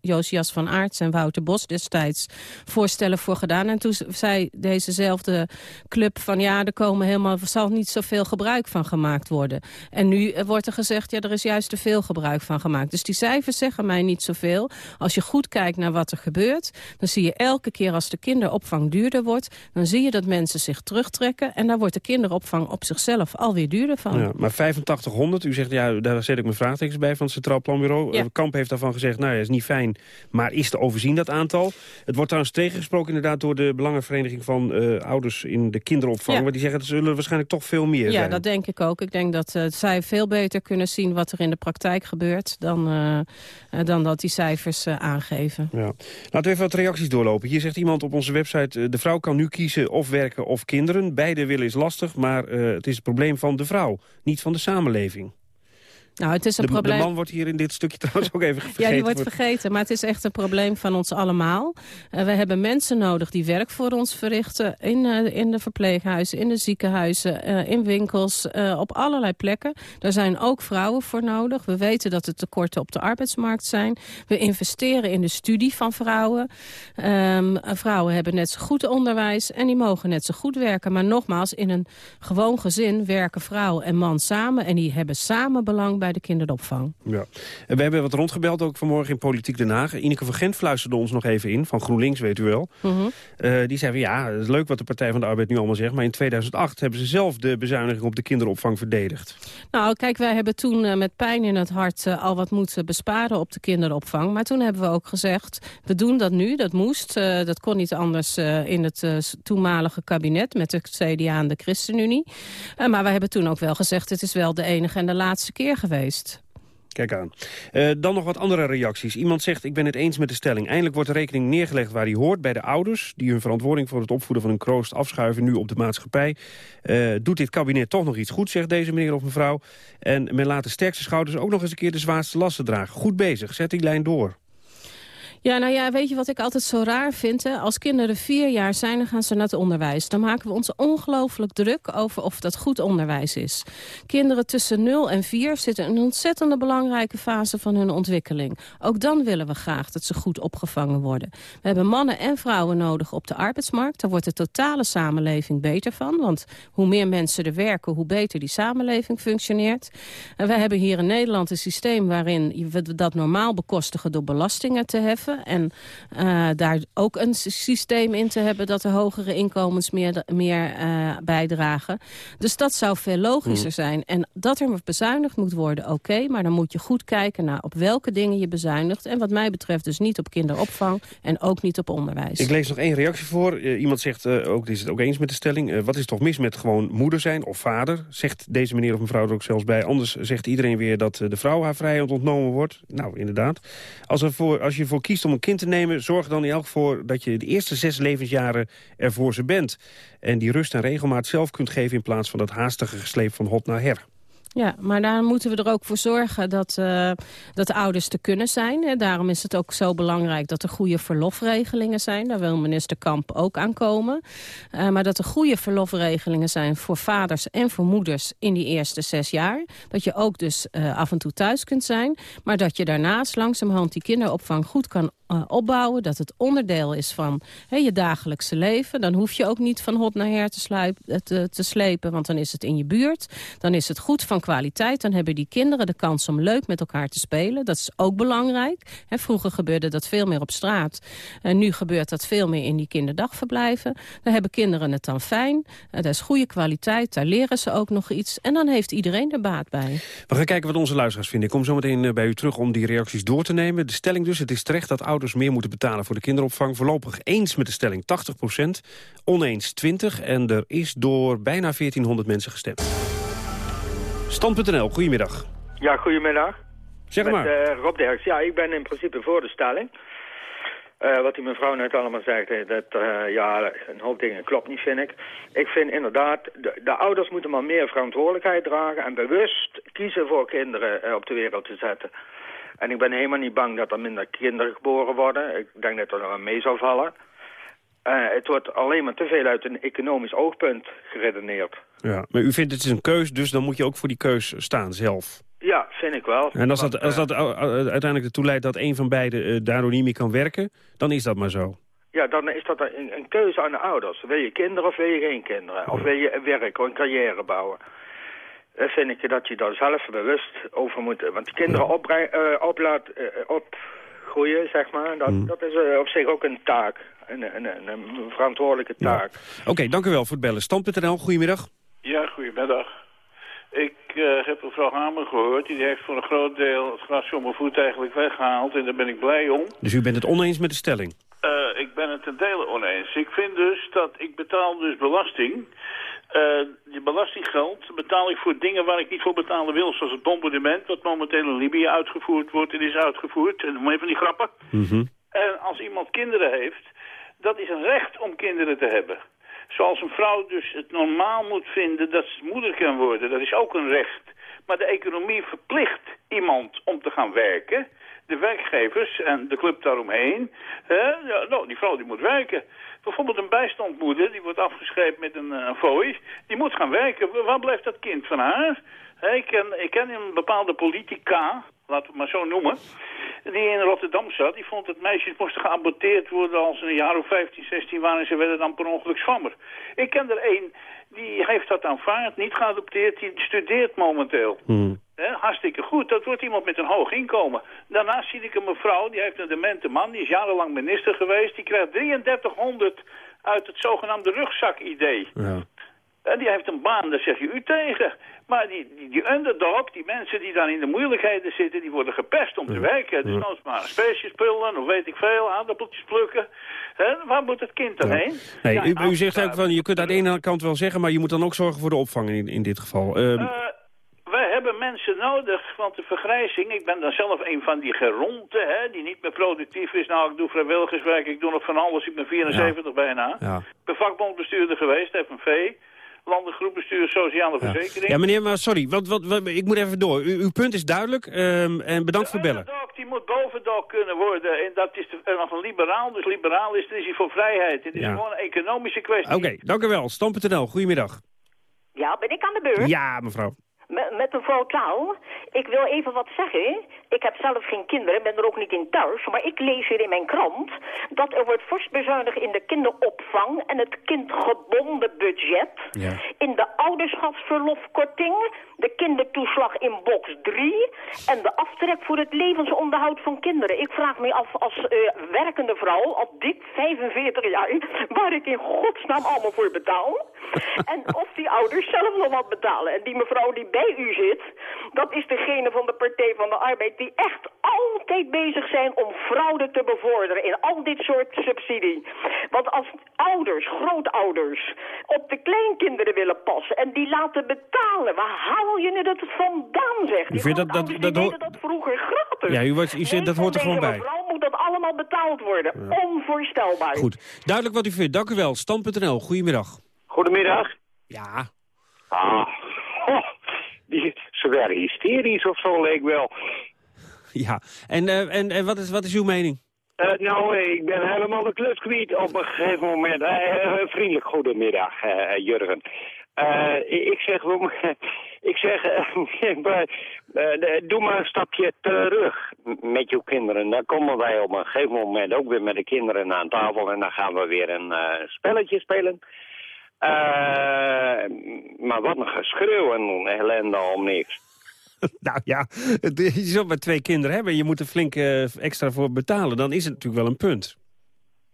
Joost Jas van Aerts en Wouter Bos destijds voorstellen voor gedaan. En toen zei dezezelfde club van ja, er komen helemaal, zal niet zoveel gebruik van gemaakt worden. En nu wordt er gezegd, ja, er is juist te veel gebruik van gemaakt. Dus die cijfers zeggen mij niet zoveel. Als je goed kijkt naar wat er gebeurt, dan zie je elke keer als de kinderopvang duurder wordt, dan zie je dat mensen zich terugtrekken. En daar wordt de kinderopvang op zichzelf alweer duurder van. Ja, maar 8500, u zegt, ja, daar zet ik mijn vraagtekens bij van het Centraal Planbureau. Ja. Kamp heeft daarvan gezegd, nou ja, is niet fijn, maar is te overzien dat aantal. Het wordt trouwens tegengesproken inderdaad door de Belangenvereniging van uh, Ouders in de kinderopvang. Ja. Maar die zeggen, dat zullen waarschijnlijk toch veel meer ja, zijn. Ja, dat denk ik ook. Ik denk dat uh, zij veel beter kunnen zien wat er in de praktijk gebeurt dan, uh, dan dat die cijfers aangeven. Ja. Laten we even wat reacties doorlopen. Hier zegt iemand op onze website, de vrouw kan nu kiezen of werken of kinderen. Beide willen is lastig, maar het is het probleem van de vrouw, niet van de samenleving. Nou, het is een de, probleem... de man wordt hier in dit stukje trouwens ook even vergeten. Ja, die wordt vergeten, maar het is echt een probleem van ons allemaal. Uh, we hebben mensen nodig die werk voor ons verrichten... in, uh, in de verpleeghuizen, in de ziekenhuizen, uh, in winkels, op allerlei plekken. Daar zijn ook vrouwen voor nodig. We weten dat er tekorten op de arbeidsmarkt zijn. We investeren in de studie van vrouwen. Um, vrouwen hebben net zo goed onderwijs en die mogen net zo goed werken. Maar nogmaals, in een gewoon gezin werken vrouw en man samen... en die hebben samen belang bij bij de kinderopvang. Ja. En we hebben wat rondgebeld ook vanmorgen in Politiek Den Haag. Ineke van Gent fluisterde ons nog even in, van GroenLinks weet u wel. Mm -hmm. uh, die zei van ja, het is leuk wat de Partij van de Arbeid nu allemaal zegt... maar in 2008 hebben ze zelf de bezuiniging op de kinderopvang verdedigd. Nou, kijk, wij hebben toen uh, met pijn in het hart uh, al wat moeten besparen op de kinderopvang. Maar toen hebben we ook gezegd, we doen dat nu, dat moest. dat kon niet anders in het toenmalige kabinet met de CDA en de ChristenUnie. maar we hebben toen ook wel gezegd, het is wel de enige en de laatste keer geweest. Kijk aan. Uh, dan nog wat andere reacties. Iemand zegt, ik ben het eens met de stelling. Eindelijk wordt de rekening neergelegd waar die hoort bij de ouders... die hun verantwoording voor het opvoeden van hun kroost afschuiven nu op de maatschappij. Uh, doet dit kabinet toch nog iets goed, zegt deze meneer of mevrouw. En men laat de sterkste schouders ook nog eens een keer de zwaarste lasten dragen. Goed bezig, zet die lijn door. Ja, nou ja, weet je wat ik altijd zo raar vind? Als kinderen vier jaar zijn, dan gaan ze naar het onderwijs. Dan maken we ons ongelooflijk druk over of dat goed onderwijs is. Kinderen tussen 0 en 4 zitten in een ontzettende belangrijke fase van hun ontwikkeling. Ook dan willen we graag dat ze goed opgevangen worden. We hebben mannen en vrouwen nodig op de arbeidsmarkt. Daar wordt de totale samenleving beter van. Want hoe meer mensen er werken, hoe beter die samenleving functioneert. En wij hebben hier in Nederland een systeem waarin we dat normaal bekostigen door belastingen te heffen. En uh, daar ook een systeem in te hebben dat de hogere inkomens meer, meer uh, bijdragen. Dus dat zou veel logischer mm. zijn. En dat er bezuinigd moet worden, oké. Okay, maar dan moet je goed kijken naar op welke dingen je bezuinigt. En wat mij betreft dus niet op kinderopvang en ook niet op onderwijs. Ik lees nog één reactie voor. Uh, iemand zegt, ook, is het ook eens met de stelling... wat is toch mis met gewoon moeder zijn of vader? Zegt deze meneer of mevrouw er ook zelfs bij. Anders zegt iedereen weer dat de vrouw haar vrijheid ontnomen wordt. Nou, inderdaad. Als, er voor, als je voor kiest om een kind te nemen... zorg dan in elk voor dat je de eerste zes levensjaren er voor ze bent. En die rust en regelmaat zelf kunt geven... in plaats van dat haastige gesleep van hot naar her. Ja, maar daar moeten we er ook voor zorgen dat, uh, dat de ouders te kunnen zijn. Hè. Daarom is het ook zo belangrijk dat er goede verlofregelingen zijn. Daar wil minister Kamp ook aan komen. Uh, maar dat er goede verlofregelingen zijn voor vaders en voor moeders in die eerste zes jaar. Dat je ook dus uh, af en toe thuis kunt zijn. Maar dat je daarnaast langzamerhand die kinderopvang goed kan uh, opbouwen. Dat het onderdeel is van je dagelijkse leven. Dan hoef je ook niet van hot naar her te, sluip, te, te, slepen. Want dan is het in je buurt. Dan is het goed van kwaliteit. Dan hebben die kinderen de kans om leuk met elkaar te spelen. Dat is ook belangrijk. Vroeger gebeurde dat veel meer op straat. En nu gebeurt dat veel meer in die kinderdagverblijven. Dan hebben kinderen het dan fijn. Uh, dat is goede kwaliteit. Daar leren ze ook nog iets. En dan heeft iedereen er baat bij. We gaan kijken wat onze luisteraars vinden. Ik kom zo meteen eh, bij u terug om die reacties door te nemen. De stelling dus, het is terecht dat ouders meer moeten betalen voor de kinderopvang. Voorlopig eens met de stelling 80% oneens 20 en er is door bijna 1400 mensen gestemd. Stand.nl, goedemiddag. Ja, goedemiddag. Zeg maar. Met, uh, Rob Derks. Ja, ik ben in principe voor de stelling. Uh, wat die mevrouw net allemaal zegt, dat uh, ja, een hoop dingen klopt niet, vind ik. Ik vind inderdaad, de, de, ouders moeten maar meer verantwoordelijkheid dragen... en bewust kiezen voor kinderen op de wereld te zetten. En ik ben helemaal niet bang dat er minder kinderen geboren worden. Ik denk dat er nog mee zal vallen. Uh, het wordt alleen maar te veel uit een economisch oogpunt geredeneerd. Ja, maar u vindt het is een keus, dus dan moet je ook voor die keus staan zelf. Ja, vind ik wel. En als dat, als dat uiteindelijk ertoe leidt dat een van beiden uh, daardoor niet meer kan werken, dan is dat maar zo. Ja, dan is dat een, een keuze aan de ouders. Wil je kinderen of wil je geen kinderen? Of wil je werken, een carrière bouwen? Uh, vind ik dat je daar zelf bewust over moet... Want die kinderen ja. op, uh, oplaat, uh, opgroeien, zeg maar, dat, mm. dat is op zich ook een taak. Een, een, een, een verantwoordelijke taak. Ja. Oké, okay, dank u wel voor het bellen. Stand.nl, goedemiddag. Ja, goedemiddag. Ik uh, heb mevrouw Hamer gehoord. Die heeft voor een groot deel het gras voor mijn voet eigenlijk weggehaald. En daar ben ik blij om. Dus u bent het oneens met de stelling? Uh, ik ben het ten dele oneens. Ik vind dus dat ik betaal dus belasting... Uh, je belastinggeld betaal ik voor dingen waar ik niet voor betalen wil. Zoals het bombardement dat momenteel in Libië uitgevoerd wordt en is uitgevoerd. En noem even die grappen. Mm -hmm. En als iemand kinderen heeft, dat is een recht om kinderen te hebben. Zoals een vrouw dus het normaal moet vinden dat ze moeder kan worden. Dat is ook een recht. Maar de economie verplicht iemand om te gaan werken de werkgevers en de club daaromheen, ja, nou, die vrouw die moet werken. Bijvoorbeeld een bijstandmoeder, die wordt afgeschreven met een, een fooi, die moet gaan werken. Waar blijft dat kind van haar? Ik, ken, ik ken een bepaalde politica, laten we het maar zo noemen, die in Rotterdam zat. Die vond dat meisjes moesten geaborteerd worden als ze een jaar of 15, 16 waren en ze werden dan per ongeluk zwanger. Ik ken er een die heeft dat aanvaard, niet geadopteerd, die studeert momenteel. Hmm. He, hartstikke goed, dat wordt iemand met een hoog inkomen. Daarnaast zie ik een mevrouw, die heeft een demente man, die is jarenlang minister geweest. Die krijgt 3300 uit het zogenaamde rugzakidee. Ja. En die heeft een baan, daar zeg je u tegen. Maar die, die, die underdog, die mensen die dan in de moeilijkheden zitten... die worden gepest om ja. te werken. Dus ja. maar speesjes pullen, of weet ik veel, aardappeltjes plukken. He, waar moet het kind dan ja. heen? Nee, u, u zegt ook van, je kunt aan de ene kant wel zeggen... maar je moet dan ook zorgen voor de opvang in, in dit geval. Um... Uh, wij hebben mensen nodig, want de vergrijzing... ik ben dan zelf een van die geronten, hè, die niet meer productief is. Nou, ik doe vrijwilligerswerk, ik doe nog van alles. Ik ben 74 ja. bijna. Ja. Ik ben vakbondbestuurder geweest, FNV. Landelijk groepbestuur Sociale Verzekering. Ja, meneer, maar sorry, wat, wat, wat, ik moet even door. U, uw punt is duidelijk um, en bedankt de voor bellen. Underdog, die moet bovendok kunnen worden. En dat is de, nog een liberaal. Dus liberaal is, is hij voor vrijheid. Het is Ja. gewoon een economische kwestie. Oké, dank u wel. Stam.nl, goedemiddag. Ja, ben ik aan de beurt? Ja, mevrouw. Met, mevrouw Taal. Ik wil even wat zeggen. Ik heb zelf geen kinderen, ben er ook niet in thuis. Maar ik lees hier in mijn krant dat er wordt fors bezuinigd in de kinderopvang en het kindgebonden budget. In de ouderschapsverlofkorting, de kindertoeslag in box 3 en de aftrek voor het levensonderhoud van kinderen. Ik vraag me af als eh, werkende vrouw, al dik 45 jaar, waar ik in godsnaam allemaal voor betaal. En of die ouders zelf nog wat betalen. En die mevrouw die bij u zit, dat is degene van de Partij van de Arbeid die echt altijd bezig zijn om fraude te bevorderen in al dit soort subsidie. Want als ouders, grootouders, op de kleinkinderen willen passen en die laten betalen, waar haal je nu dat vandaan, zegt U vindt dat- dat- dat dat vroeger gratis. Ja, u wordt- u zegt, dat hoort er gewoon bij. dat allemaal betaald worden. Onvoorstelbaar. Goed, duidelijk wat u vindt. Dank u wel. Stam.nl, goedemiddag. Goedemiddag. Ja. Ah, die, ze werden hysterisch of zo, leek wel. Ja, en, eh, en, en wat, is, wat is uw mening? Eh, nou, ik ben helemaal de klus kwijt op een gegeven moment. Eh, vriendelijk goedemiddag, Jurgen. Ik zeg, ik zeg doe maar een stapje terug met uw kinderen. Dan komen wij op een gegeven moment ook weer met de kinderen aan tafel en dan gaan we weer een spelletje spelen. Eh, maar wat een geschreeuw en ellende om niks. nou ja, je zult maar twee kinderen hebben en je moet er flink eh, extra voor betalen. Dan is het natuurlijk wel een punt.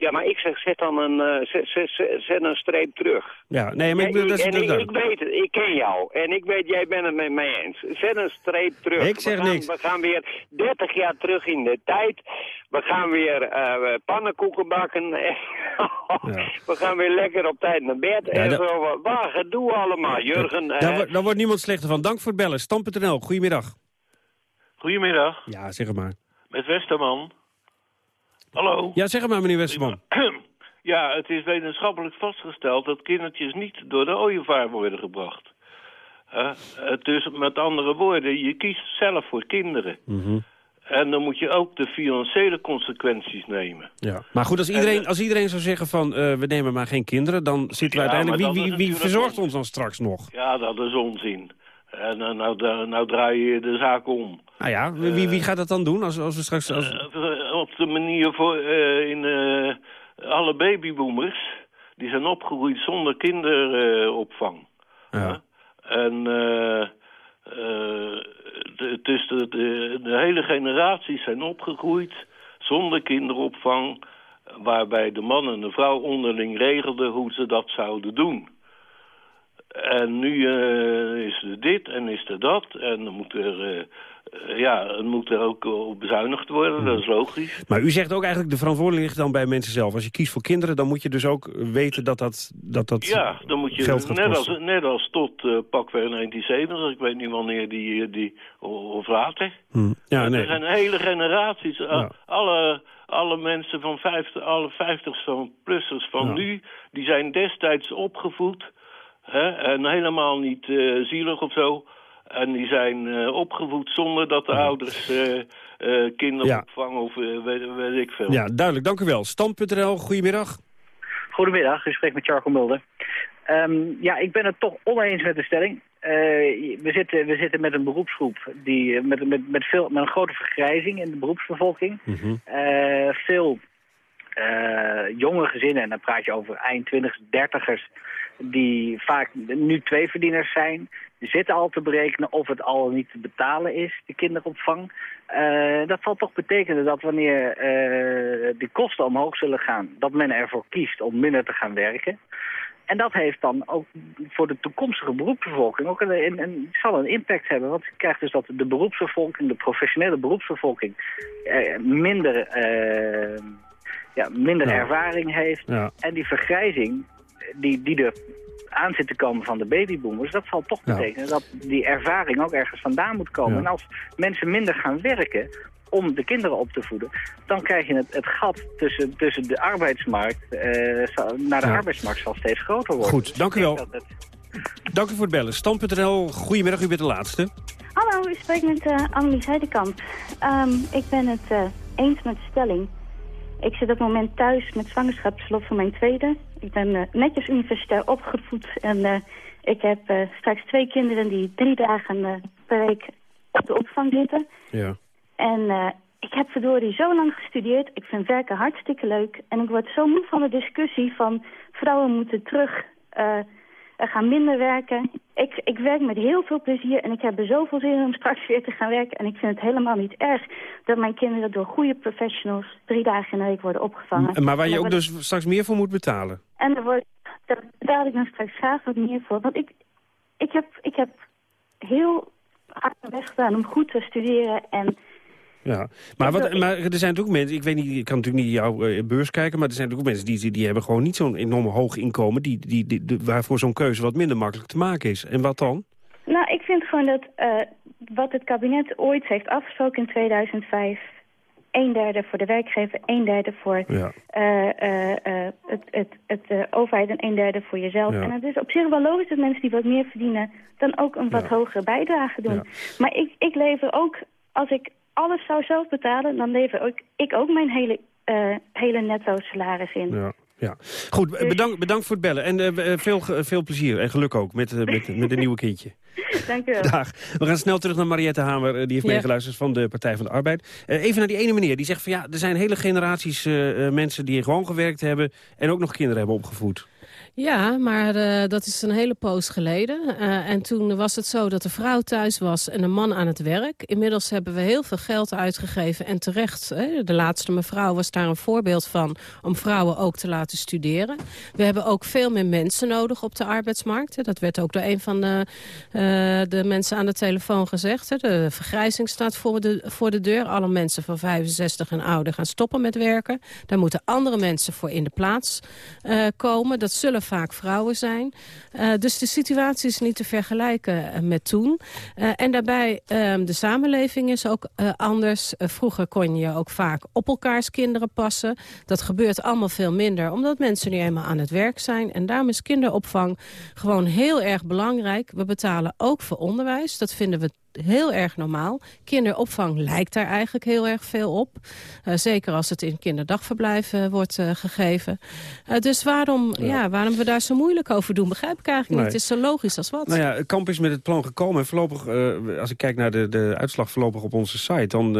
Ja, maar ik zeg, zet dan een, eh, zet, zet, zet- zet een streep terug. Ja, nee, maar ik Ja, bedoel, dat is en dat is ik, weet het, ik ken jou. En ik weet, jij bent het met mij eens. Zet een streep terug. Ik zeg we gaan, niks. We gaan weer 30 jaar terug in de tijd. We gaan weer eh, pannenkoeken bakken. we gaan weer lekker op tijd naar bed. en dat- zo. Waar gedoe allemaal, Jurgen. Daar, wordt- daar wordt niemand slechter van. Dank voor het bellen. Stam.nl, goedemiddag. Goedemiddag, Ja, zeg het maar. met Westerman. Hallo. Ja, zeg maar, meneer Westerman. Ja, het is wetenschappelijk vastgesteld dat kindertjes niet door de ooievaar worden gebracht. Dus met andere woorden, je kiest zelf voor kinderen. Mhm. En dan moet je ook de financiële consequenties nemen. Ja. Maar goed, als iedereen, als iedereen zou zeggen van eh, we nemen maar geen kinderen... dan zitten we Ja, uiteindelijk... Wie, wie, wie verzorgt ons dan straks nog? Ja, dat is onzin. En eh, nou, nou, draai je de zaak om. Nou ja, wie, wie gaat dat dan doen als, als we straks... Als... Eh, op de manier voor eh, in eh, alle babyboomers, die zijn opgegroeid zonder kinderopvang. ja. En eh, eh, het is de, de, de hele generaties zijn opgegroeid zonder kinderopvang, waarbij de man en de vrouw onderling regelden hoe ze dat zouden doen. En nu eh, is er dit en is er dat. En dan moet er, eh, eh, ja, er moet er ook op bezuinigd worden, dat is logisch. Maar u zegt ook eigenlijk de verantwoordelijkheid ligt dan bij mensen zelf. Als je kiest voor kinderen, dan moet je dus ook weten dat dat, dat, dat Ja, dan moet je, geld gaat net kosten. als, net als tot uh, pakweg 1970, ik weet niet wanneer die, die of later. Hm. Ja, nee. Er zijn hele generaties, alle, alle mensen van 50, alle 50 van plussers van Ja. nu, die zijn destijds opgevoed. Hè, en helemaal niet uh, zielig of zo. En die zijn uh, opgevoed zonder dat de ouders uh, kinderopvang of weet, weet, ik veel. Ja, duidelijk. Dank u wel. Stam.nl, goedemiddag. Goedemiddag, u spreekt met Charco Mulder. Um, ja, ik ben het toch oneens met de stelling. Uh, we, zitten, we zitten met een beroepsgroep die, met, met, met, veel, met een grote vergrijzing in de beroepsbevolking. Mm -hmm. uh, veel uh, jonge gezinnen, en dan praat je over eind 20, 30ers, die vaak nu tweeverdieners zijn. Die zitten al te berekenen of het al niet te betalen is, de kinderopvang. Uh, dat zal toch betekenen dat wanneer uh, die kosten omhoog zullen gaan, dat men ervoor kiest om minder te gaan werken. En dat heeft dan ook voor de toekomstige beroepsbevolking ook een, een, een, zal een impact hebben. Want je krijgt dus dat de beroepsbevolking, de professionele beroepsbevolking, uh, minder, ja, minder ja. ervaring heeft. Ja. En die vergrijzing die, die er aan zit te komen van de babyboomers, dat zal toch betekenen dat die ervaring ook ergens vandaan moet komen. En als mensen minder gaan werken om de kinderen op te voeden, dan krijg je het, het gat tussen, tussen de arbeidsmarkt uh, naar de arbeidsmarkt zal steeds groter worden. Goed, dank u wel. Het... Dank u voor het bellen. Stam.nl, goedemiddag, u bent de laatste. Hallo, u spreekt met uh, Annelies Heidekamp. Um, ik ben het uh, eens met de stelling. Ik zit op het moment thuis met zwangerschapsverlof van mijn tweede. Ik ben uh, netjes universitair opgevoed en ik heb straks twee kinderen die drie dagen per week op de opvang zitten. Ja. En ik heb verdorie zo lang gestudeerd. Ik vind werken hartstikke leuk. En ik word zo moe van de discussie van vrouwen moeten terug gaan minder werken. Ik, ik werk met heel veel plezier en ik heb er zoveel zin in om straks weer te gaan werken. En ik vind het helemaal niet erg dat mijn kinderen door goede professionals drie dagen in de week worden opgevangen. Maar waar je ook dus straks meer voor moet betalen? En daar, wordt, daar betaal ik dan straks graag wat meer voor. Want ik, ik, heb, ik heb heel hard mijn best gedaan om goed te studeren en ja, maar, wat, maar er zijn ook mensen, ik weet niet, ik kan natuurlijk niet jouw uh, beurs kijken... maar er zijn ook mensen die, die hebben gewoon niet zo'n enorm hoog inkomen... Die, die, die, waarvoor zo'n keuze wat minder makkelijk te maken is. En wat dan? Nou, ik vind gewoon dat uh, wat het kabinet ooit heeft afgesproken in 2005... een derde voor de werkgever, een derde voor ja. uh, het, het, het overheid en een derde voor jezelf. Ja. En het is op zich wel logisch dat mensen die wat meer verdienen... dan ook een wat ja. hogere bijdrage doen. Maar ik, ik lever ook, als ik alles zou zelf betalen, dan lever ook, ik ook mijn hele, uh, hele netto salaris in. Ja. Ja. Goed, dus... bedankt bedankt voor het bellen. En veel, veel plezier en geluk ook met, met, met een nieuwe kindje. Dank u wel. Dag. We gaan snel terug naar Mariette Hamer. Die heeft ja. meegeluisterd van de Partij van de Arbeid. Uh, even naar die ene meneer. Die zegt van ja, er zijn hele generaties mensen die gewoon gewerkt hebben... en ook nog kinderen hebben opgevoed. Ja, maar uh, dat is een hele poos geleden. Uh, en toen was het zo dat de vrouw thuis was en de man aan het werk. Inmiddels hebben we heel veel geld uitgegeven en terecht. Hè, de laatste mevrouw was daar een voorbeeld van om vrouwen ook te laten studeren. We hebben ook veel meer mensen nodig op de arbeidsmarkt. Dat werd ook door een van de, uh, de mensen aan de telefoon gezegd. Hè. De vergrijzing staat voor de, voor de deur. Alle mensen van 65 en ouder gaan stoppen met werken. Daar moeten andere mensen voor in de plaats komen. Dat zullen vaak vrouwen zijn. Uh, dus de situatie is niet te vergelijken uh, met toen. Uh, en daarbij, de samenleving is ook anders. vroeger kon je ook vaak op elkaars kinderen passen. Dat gebeurt allemaal veel minder, omdat mensen nu eenmaal aan het werk zijn. En daarom is kinderopvang gewoon heel erg belangrijk. We betalen ook voor onderwijs. Dat vinden we heel erg normaal. Kinderopvang lijkt daar eigenlijk heel erg veel op. Uh, zeker als het in kinderdagverblijven uh, wordt uh, gegeven. dus waarom, ja. ja. waarom we daar zo moeilijk over doen, begrijp ik eigenlijk nee. niet. Het is zo logisch als wat. Nou ja, Kamp is met het plan gekomen. En voorlopig, als ik kijk naar de, de uitslag voorlopig op onze site... dan,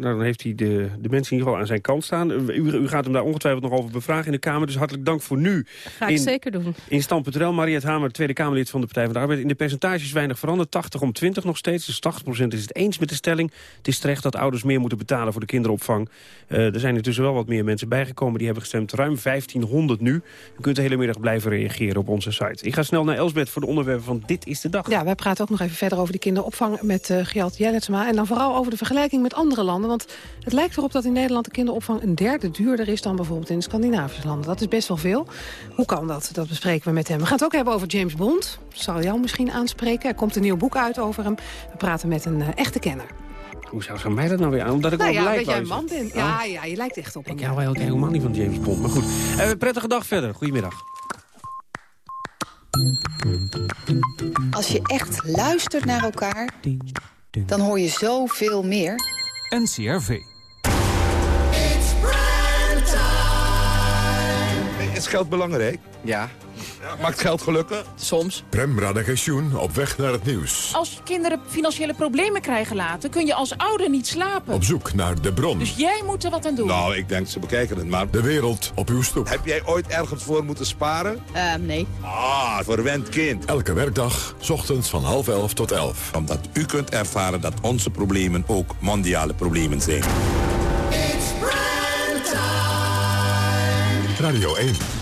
dan heeft hij de, de mensen in ieder geval aan zijn kant staan. U, u, gaat hem daar ongetwijfeld nog over bevragen in de Kamer. Dus hartelijk dank voor nu. Ga ik in, zeker doen. In Stand.nl, Mariette Hamer, Tweede Kamerlid van de Partij van de Arbeid. In de percentages weinig veranderd. 80 om 20 nog steeds. Dus 80% is het eens met de stelling. Het is terecht dat ouders meer moeten betalen voor de kinderopvang. Uh, er zijn intussen wel wat meer mensen bijgekomen. Die hebben gestemd ruim 1500 nu. U kunt de hele middag blijven reageren op onze site. Ik ga snel naar Elsbeth voor de onderwerpen van Dit is de Dag. Ja, wij praten ook nog even verder over de kinderopvang met uh, Gjalt Jelletsma. En dan vooral over de vergelijking met andere landen. Want het lijkt erop dat in Nederland de kinderopvang een derde duurder is... dan bijvoorbeeld in de Scandinavische landen. Dat is best wel veel. Hoe kan dat? Dat bespreken we met hem. We gaan het ook hebben over James Bond. Zal jou misschien aanspreken. Er komt een nieuw boek uit over hem. We praten met een uh, echte kenner. Hoe zou ze mij dat nou weer aan? Omdat ik nou wel ja, lijk dat jij een man bent. Ja, oh. ja, je lijkt echt op hem. Ik hou eigenlijk helemaal niet van James Bond. Maar goed, uh, prettige dag verder. Goedemiddag. Als je echt luistert naar elkaar, dan hoor je zoveel meer. NCRV. Is geld belangrijk? Ja. Ja. Maakt geld gelukken? Soms. Prem Radagensjoen op weg naar het nieuws. Als kinderen financiële problemen krijgen later... kun je als ouder niet slapen. Op zoek naar de bron. Dus jij moet er wat aan doen. Nou, ik denk, ze bekijken het maar. De wereld op uw stoep. Heb jij ooit ergens voor moeten sparen? Uh, nee. Ah, verwend kind. Elke werkdag, s ochtends van half elf tot elf. Omdat u kunt ervaren dat onze problemen ook mondiale problemen zijn. Radio 1.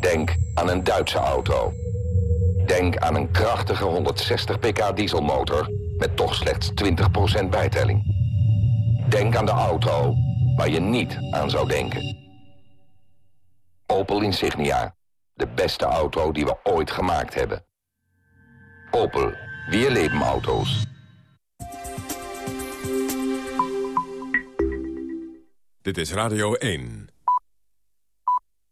Denk aan een Duitse auto. Denk aan een krachtige 160 pk dieselmotor met toch slechts 20% bijtelling. Denk aan de auto waar je niet aan zou denken. Opel Insignia. De beste auto die we ooit gemaakt hebben. Opel. Wir leben auto's. Dit is Radio 1.